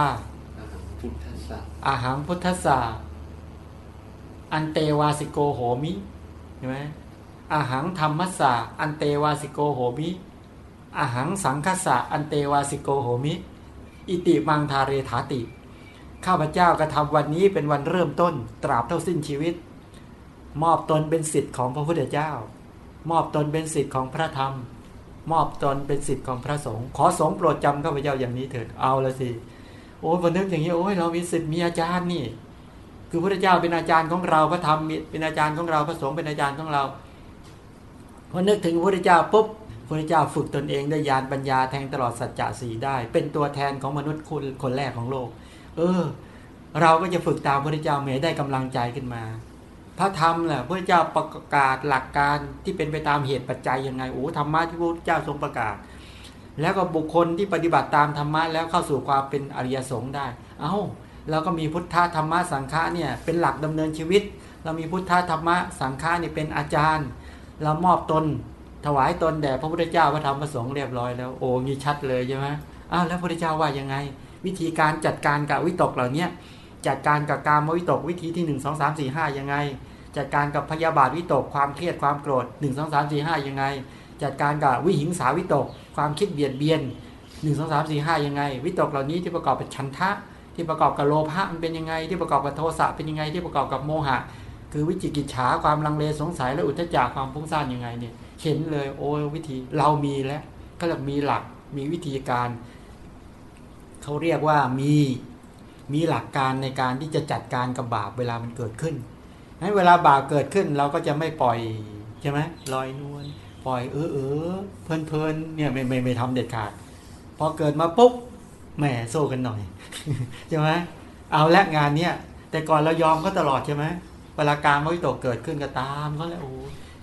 อาหารพุทธศาสตร์อาหังพุทธสาอันเตวาสิโกโหมิใช่ไหมอาหังธรรมสสาอันเตวาสิโกโหมิอาหังสังคสะอันเตวาสิโกโหมิ อิติมังทาเรถาติ ข้าพเจ้ากระทำวันนี้เป็นวันเริ่มต้น ตราบเท่าสิ้นชีวิต มอบตนเป็นสิทธิ์ของพระพุทธเจ้า มอบตนเป็นสิทธิ์ของพระธรรม มอบตนเป็นสิทธิ์ของพระสงฆ์ขอสงฆ์โปรดจำข้าพเจ้าอย่างนี้เถิดเอาละสิโอ้ยพอนึกอย่างนี้โอ้ยเรามีสิทธิ์มีอาจารย์นี่ คือพระเจ้าเป็นอาจารย์ของเราพระธรรมเป็นอาจารย์ของเราพระสงฆ์เป็นอาจารย์ของเราพอนึกถึงพระเจ้าปุ๊บพระเจ้าฝึกตนเองด้วยญาณปัญญาแทงตลอดสัจจะสีได้ เป็นตัวแทนของมนุษย์คนคนแรกของโลก เออ เราก็จะฝึกตามพระเจ้าเมได้กำลังใจขึ้นมา พระธรรมแหละพระเจ้าประกาศหลักการที่เป็นไปตามเหตุปัจจัยยังไงโอ้ธรรมะที่พระเจ้าทรงประกาศ แล้วก็บุคคลที่ปฏิบัติตามธรรมะแล้วเข้าสู่ความเป็นอริยสงฆ์ได้ เอา้าเราก็มีพุทธธรรมะสังฆะเนี่ยเป็นหลักดำเนินชีวิต เรามีพุทธธรรมะสังฆะเนี่เป็นอาจารย์ เรามอบตนถวายตนแด่พระพุทธเจ้าพระธรรมพระสงฆ์เรียบร้อยแล้วโอ้มีชัดเลยใช่ไหมอ้าวแล้วพระพุทธเจ้าว่ายังไง วิธีการจัดการกับวิตกเหล่านี้จัดการกับการมวิตกวิธีที่หนึ่งสองสามสี่ห้ายังไง จัดการกับพยาบาทวิตกความเครียดความโกรธหนึ่งสองสามสี่ห้ายังไง จัดการกับวิหิงสาวิตก ความคิดเบียดเบียนหนึ่งสองสามสี่ห้ายังไง วิตกเหล่านี้ที่ประกอบเป็นชันทะ ที่ประกอบกับโลภะมันเป็นยังไง ที่ประกอบกับโทสะเป็นยังไงที่ประกอบกับโมหะ คือวิจิกิจฉาความลังเลสงสัยและอุทธจักความพุ่งซ่านยังไงเนี่ยเห็นเลยโอ้วิธีเรามีแล้วก็เลยมีหลักมีวิธีการเขาเรียกว่ามีมีหลักการในการที่จะจัดการกับบาปเวลามันเกิดขึ้น ให้เวลาบาปเกิดขึ้นเราก็จะไม่ปล่อยใช่ไหมลอยนวลปล่อยเออเออเพลินเพลินเนี่ยไม่ไม่ไม่ทำเด็ดขาดพอเกิดมาปุ๊บแหมโซ่กันหน่อยใช่ไหมเอาละงานเนี้ยแต่ก่อนเรายอมก็ตลอดใช่ไหมเวลาการมวิตกเกิดขึ้นก็ตามเขาแล้วโอ้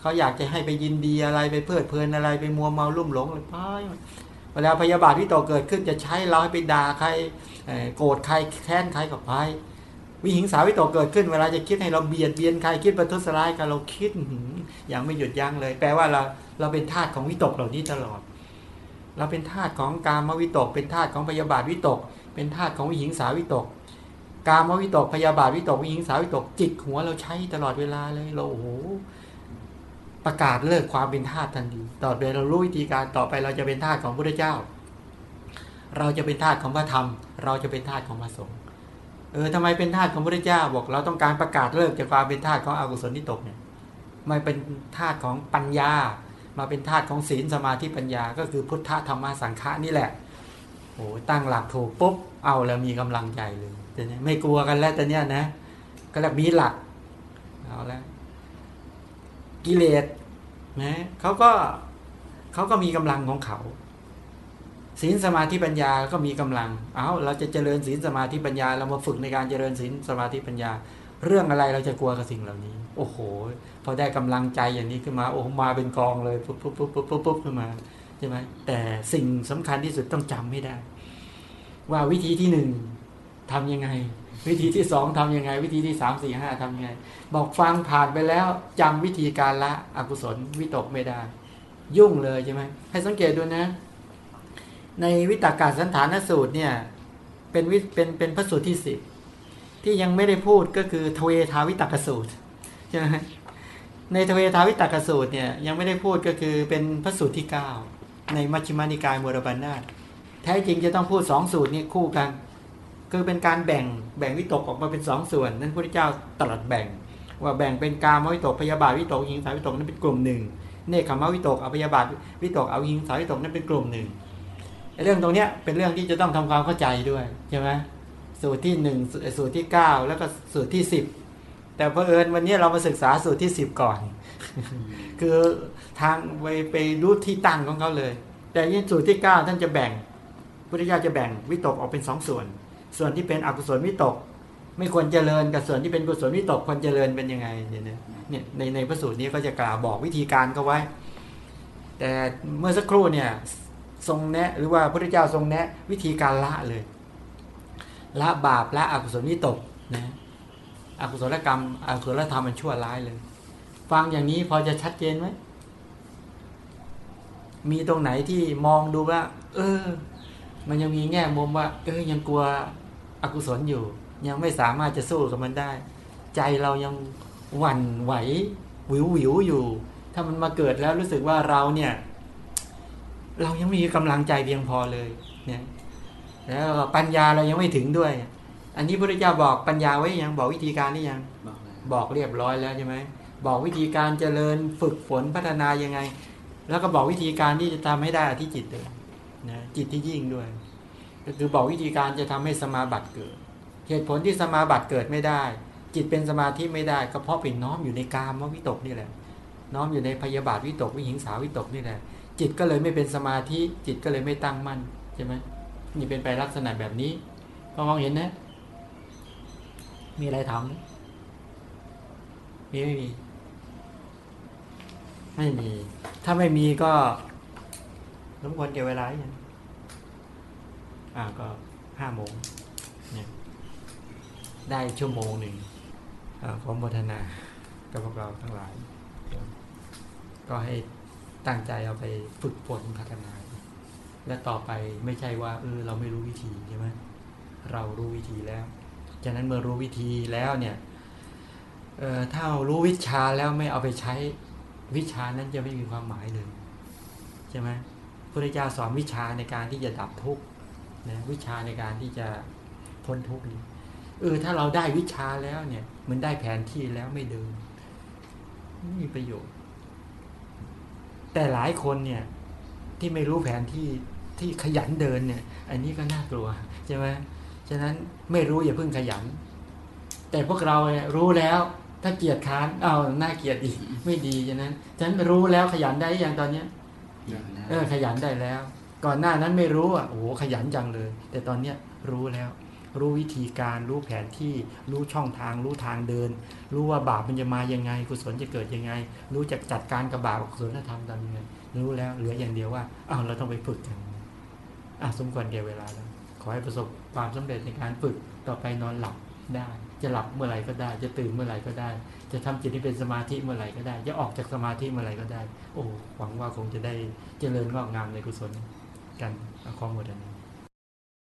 เขาอยากจะให้ไปยินดีอะไรไปเพลิดเพลินอะไรไปมัวเมาลุ่มหลงอะไรไปเวลาพยาบาทวิตกเกิดขึ้นจะใช้เราให้ไปด่าใครโกรธใครแค้นใครกับใคร วิหิงสาวิตกเกิดขึ้นเวลาจะคิดให้เราเบียดเบียนใครคิดประทุษร้ายกันเราคิดอย่างไม่หยุดยั้งเลย แปลว่าเราเราเป็นทาสของวิตกเหล่านี้ตลอด เราเป็นทาสของกามวิตก เป็นทาสของพยาบาทวิตก เป็นทาสของวิหิงสาวิตก กามวิตกพยาบาทวิตกวิหิงสาวิตก จิกหัวเราใช้ตลอดเวลาเลยเราโอ้โหประกาศเลิกความเป็นทาสทันทีต่อไปเรารู้วิธีการต่อไปเราจะเป็นทาสของพระเจ้า เราจะเป็นทาสของพระธรรม เราจะเป็นทาสของพระสงฆ์ เออทำไมเป็นทาสของพระเจ้าบอกเราต้องการประกาศเลิกจากความเป็นทาสของอกุศลที่ตกเนี่ยไม่เป็นทาสของปัญญา มาเป็นธาตุของศีลสมาธิปัญญา ก็คือพุทธธรรมสังฆะนี่แหละโอ้ตั้งหลักถูกปุ๊บเอาแล้วมีกำลังใจเลยแต่เนี้ยไม่กลัวกันแล้วแต่เนี้ยนะ ก็แล้วมีหลักเอาแล้วกิเลสนะเขาก็เขาก็มีกำลังของเขา ศีลสมาธิปัญญาก็มีกำลัง เอาเราจะเจริญศีลสมาธิปัญญา เรามาฝึกในการเจริญศีลสมาธิปัญญา เรื่องอะไรเราจะกลัวกับสิ่งเหล่านี้ โอ้โห พอได้กำลังใจอย่างนี้ขึ้นมา โอ้มาเป็นกองเลยปุ๊บปุ๊บปุ๊บปุ๊บปุ๊บปุ๊บขึ้นมาใช่ไหมแต่สิ่งสำคัญที่สุดต้องจำให้ได้ ว่าวิธีที่หนึ่งทำยังไง วิธีที่สองทำยังไง วิธีที่สามสี่ห้าทำยังไง บอกฟังผ่านไปแล้วจำวิธีการละอกุศลวิตกไม่ได้ ยุ่งเลยใช่ไหมให้สังเกตดูนะ ในวิตากาสันฐานสูตรเนี่ยเป็นวิเป็นเป็นพระสูตรที่สิบที่ยังไม่ได้พูดก็คือทเวทาวิตากสูตรใช่ไหมในทเวทาวิตากสูตรเนี่ยยังไม่ได้พูดก็คือเป็นพระสูตรที่ 9 ในมัชฌิมานิกายมรบันนาตแท้จริงจะต้องพูดสองสูตรนี้คู่กัน คือเป็นการแบ่งแบ่งวิตกออกมาเป็นสองส่วน นั้นพระเจ้าตรัสแบ่ง ว่าแบ่งเป็นกามวิตกพยาบาทวิตกยิงสาวิตกนั้นเป็นกลุ่มหนึ่งเนคขมวิตกอพยาบาทวิตกเอายิงสาวิตกนั้นเป็นกลุ่มหนึ่ง เรื่องตรงเนี้ยเป็นเรื่องที่จะต้องทำความเข้าใจด้วยใช่ไหมสูตรที่หนึ่งสูตรที่เก้าแล้วก็สูตรที่สิบแต่เพอเอิญวันนี้เรามาศึกษาสูตรที่สิบก่อน คือทางไปไปรู้ที่ตั้งของเขาเลย แต่ยี่สูตรที่เก้าท่านจะแบ่งพุทธิยาจะแบ่งวิตกออกเป็นสองส่วน ส่วนที่เป็นอกุศลวิตก ไม่ควรเจริญกับส่วนที่เป็นกุศลวิตกควรเจริญเป็นยังไงเนี่ยเนี่ยในในพระสูตรนี้ก็จะกล่าวบอกวิธีการเขาไว้ แต่เมื่อสักครู่เนี่ย ทรงแนะ หรือว่าพระพุทธเจ้าทรงแนะ วิธีการละเลย ละบาปละอกุศลวิตกนะอกุศลกรรมอกุศลธรรมมันชั่วร้ายเลย ฟังอย่างนี้พอจะชัดเจนไหมมีตรงไหนที่มองดูว่า เออ มันยังมีแง่มุมว่า เออยังกลัวอกุศลอยู่ ยังไม่สามารถจะสู้กับมันได้ ใจเรายังหวั่นไหววิววิวอยู่ ถ้ามันมาเกิดแล้วรู้สึกว่าเราเนี่ย เรายังไม่มีกำลังใจเพียงพอเลยเนี่ยแล้วปัญญาเรายังไม่ถึงด้วย อันนี้พระพุทธเจ้าบอกปัญญาไว้ยังบอกวิธีการนี่ยังบอกแล้วบอกเรียบร้อยแล้วใช่ไหมบอกวิธีการเจริญฝึกฝนพัฒนายังไง แล้วก็บอกวิธีการที่จะทำให้ได้อธิจิตเลยนะจิตที่ยิ่งด้วย ก็คือบอกวิธีการจะทำให้สมาบัติเกิด เหตุผลที่สมาบัติเกิดไม่ได้ จิตเป็นสมาธิไม่ได้ ก็เพราะเป็นน้อมอยู่ในกามวิตกนี่แหละ น้อมอยู่ในพยาบาทวิตกวิหิงสาวิตกนี่แหละ จิตก็เลยไม่เป็นสมาธิ จิตก็เลยไม่ตั้งมั่นใช่ไหมนี่เป็นไปลักษณะแบบนี้พอมองเห็นนะ มีอะไรทำไหมมีไม่มี ไม่มี ถ้าไม่มีก็รบกวนเกี่ยวเวลาอยังอ่าก็ห้าโมงเนี่ยได้ชั่วโมงหนึ่งอ่าพร้อมพัฒนากับพวกเราทั้งหลาย ก็ให้ ตั้งใจเอาไปฝึกฝนพัฒนา และต่อไปไม่ใช่ว่าเออเราไม่รู้วิธีใช่ไหมเรารู้วิธีแล้วฉะนั้นเมื่อรู้วิธีแล้วเนี่ยเอ่อถ้าเรารู้วิชาแล้วไม่เอาไปใช้วิชานั้นจะไม่มีความหมายเลยใช่ไหมพระเจ้าสอนวิชาในการที่จะดับทุกข์นะวิชาในการที่จะพ้นทุกข์นี่เออถ้าเราได้วิชาแล้วเนี่ย มันได้แผนที่แล้วไม่เดินไม่มีประโยชน์ แต่หลายคนเนี่ยที่ไม่รู้แผนที่ที่ขยันเดินเนี่ย อันนี้ก็น่ากลัวใช่ไหมฉะนั้นไม่รู้อย่าเพิ่งขยัน แต่พวกเราเนี่ยรู้แล้ว ถ้าเกียดค้านเอาหน้าเกียดอีกไม่ดีฉะนั้นฉะนั้นรู้แล้วขยันได้ยังตอนเนี้ยอย่างนั้นเออขยันได้แล้ว ก่อนหน้านั้นไม่รู้อะโอ้โหขยันจังเลย แต่ตอนเนี้ยรู้แล้ว รู้วิธีการรู้แผนที่รู้ช่องทาง รู้ทางเดิน รู้ว่าบาปมันจะมายังไง กุศลจะเกิดยังไง รู้จักจัดการกับบาปกุศลธรรมทำยังไงรู้แล้วเหลืออย่างเดียวว่าอ้าวเราต้องไปฝึกกันอะสมควรแก่เวลาแล้วขอให้ประสบความสำเร็จในการฝึกต่อไปนอนหลับได้ จะหลับเมื่อไหร่ก็ได้ จะตื่นเมื่อไหร่ก็ได้ จะทำจิตให้เป็นสมาธิเมื่อไหร่ก็ได้ จะออกจากสมาธิเมื่อไหร่ก็ได้ โอ้หวังว่าคงจะได้เจริญงอกงามในกุศลกันขอหมดอันนี้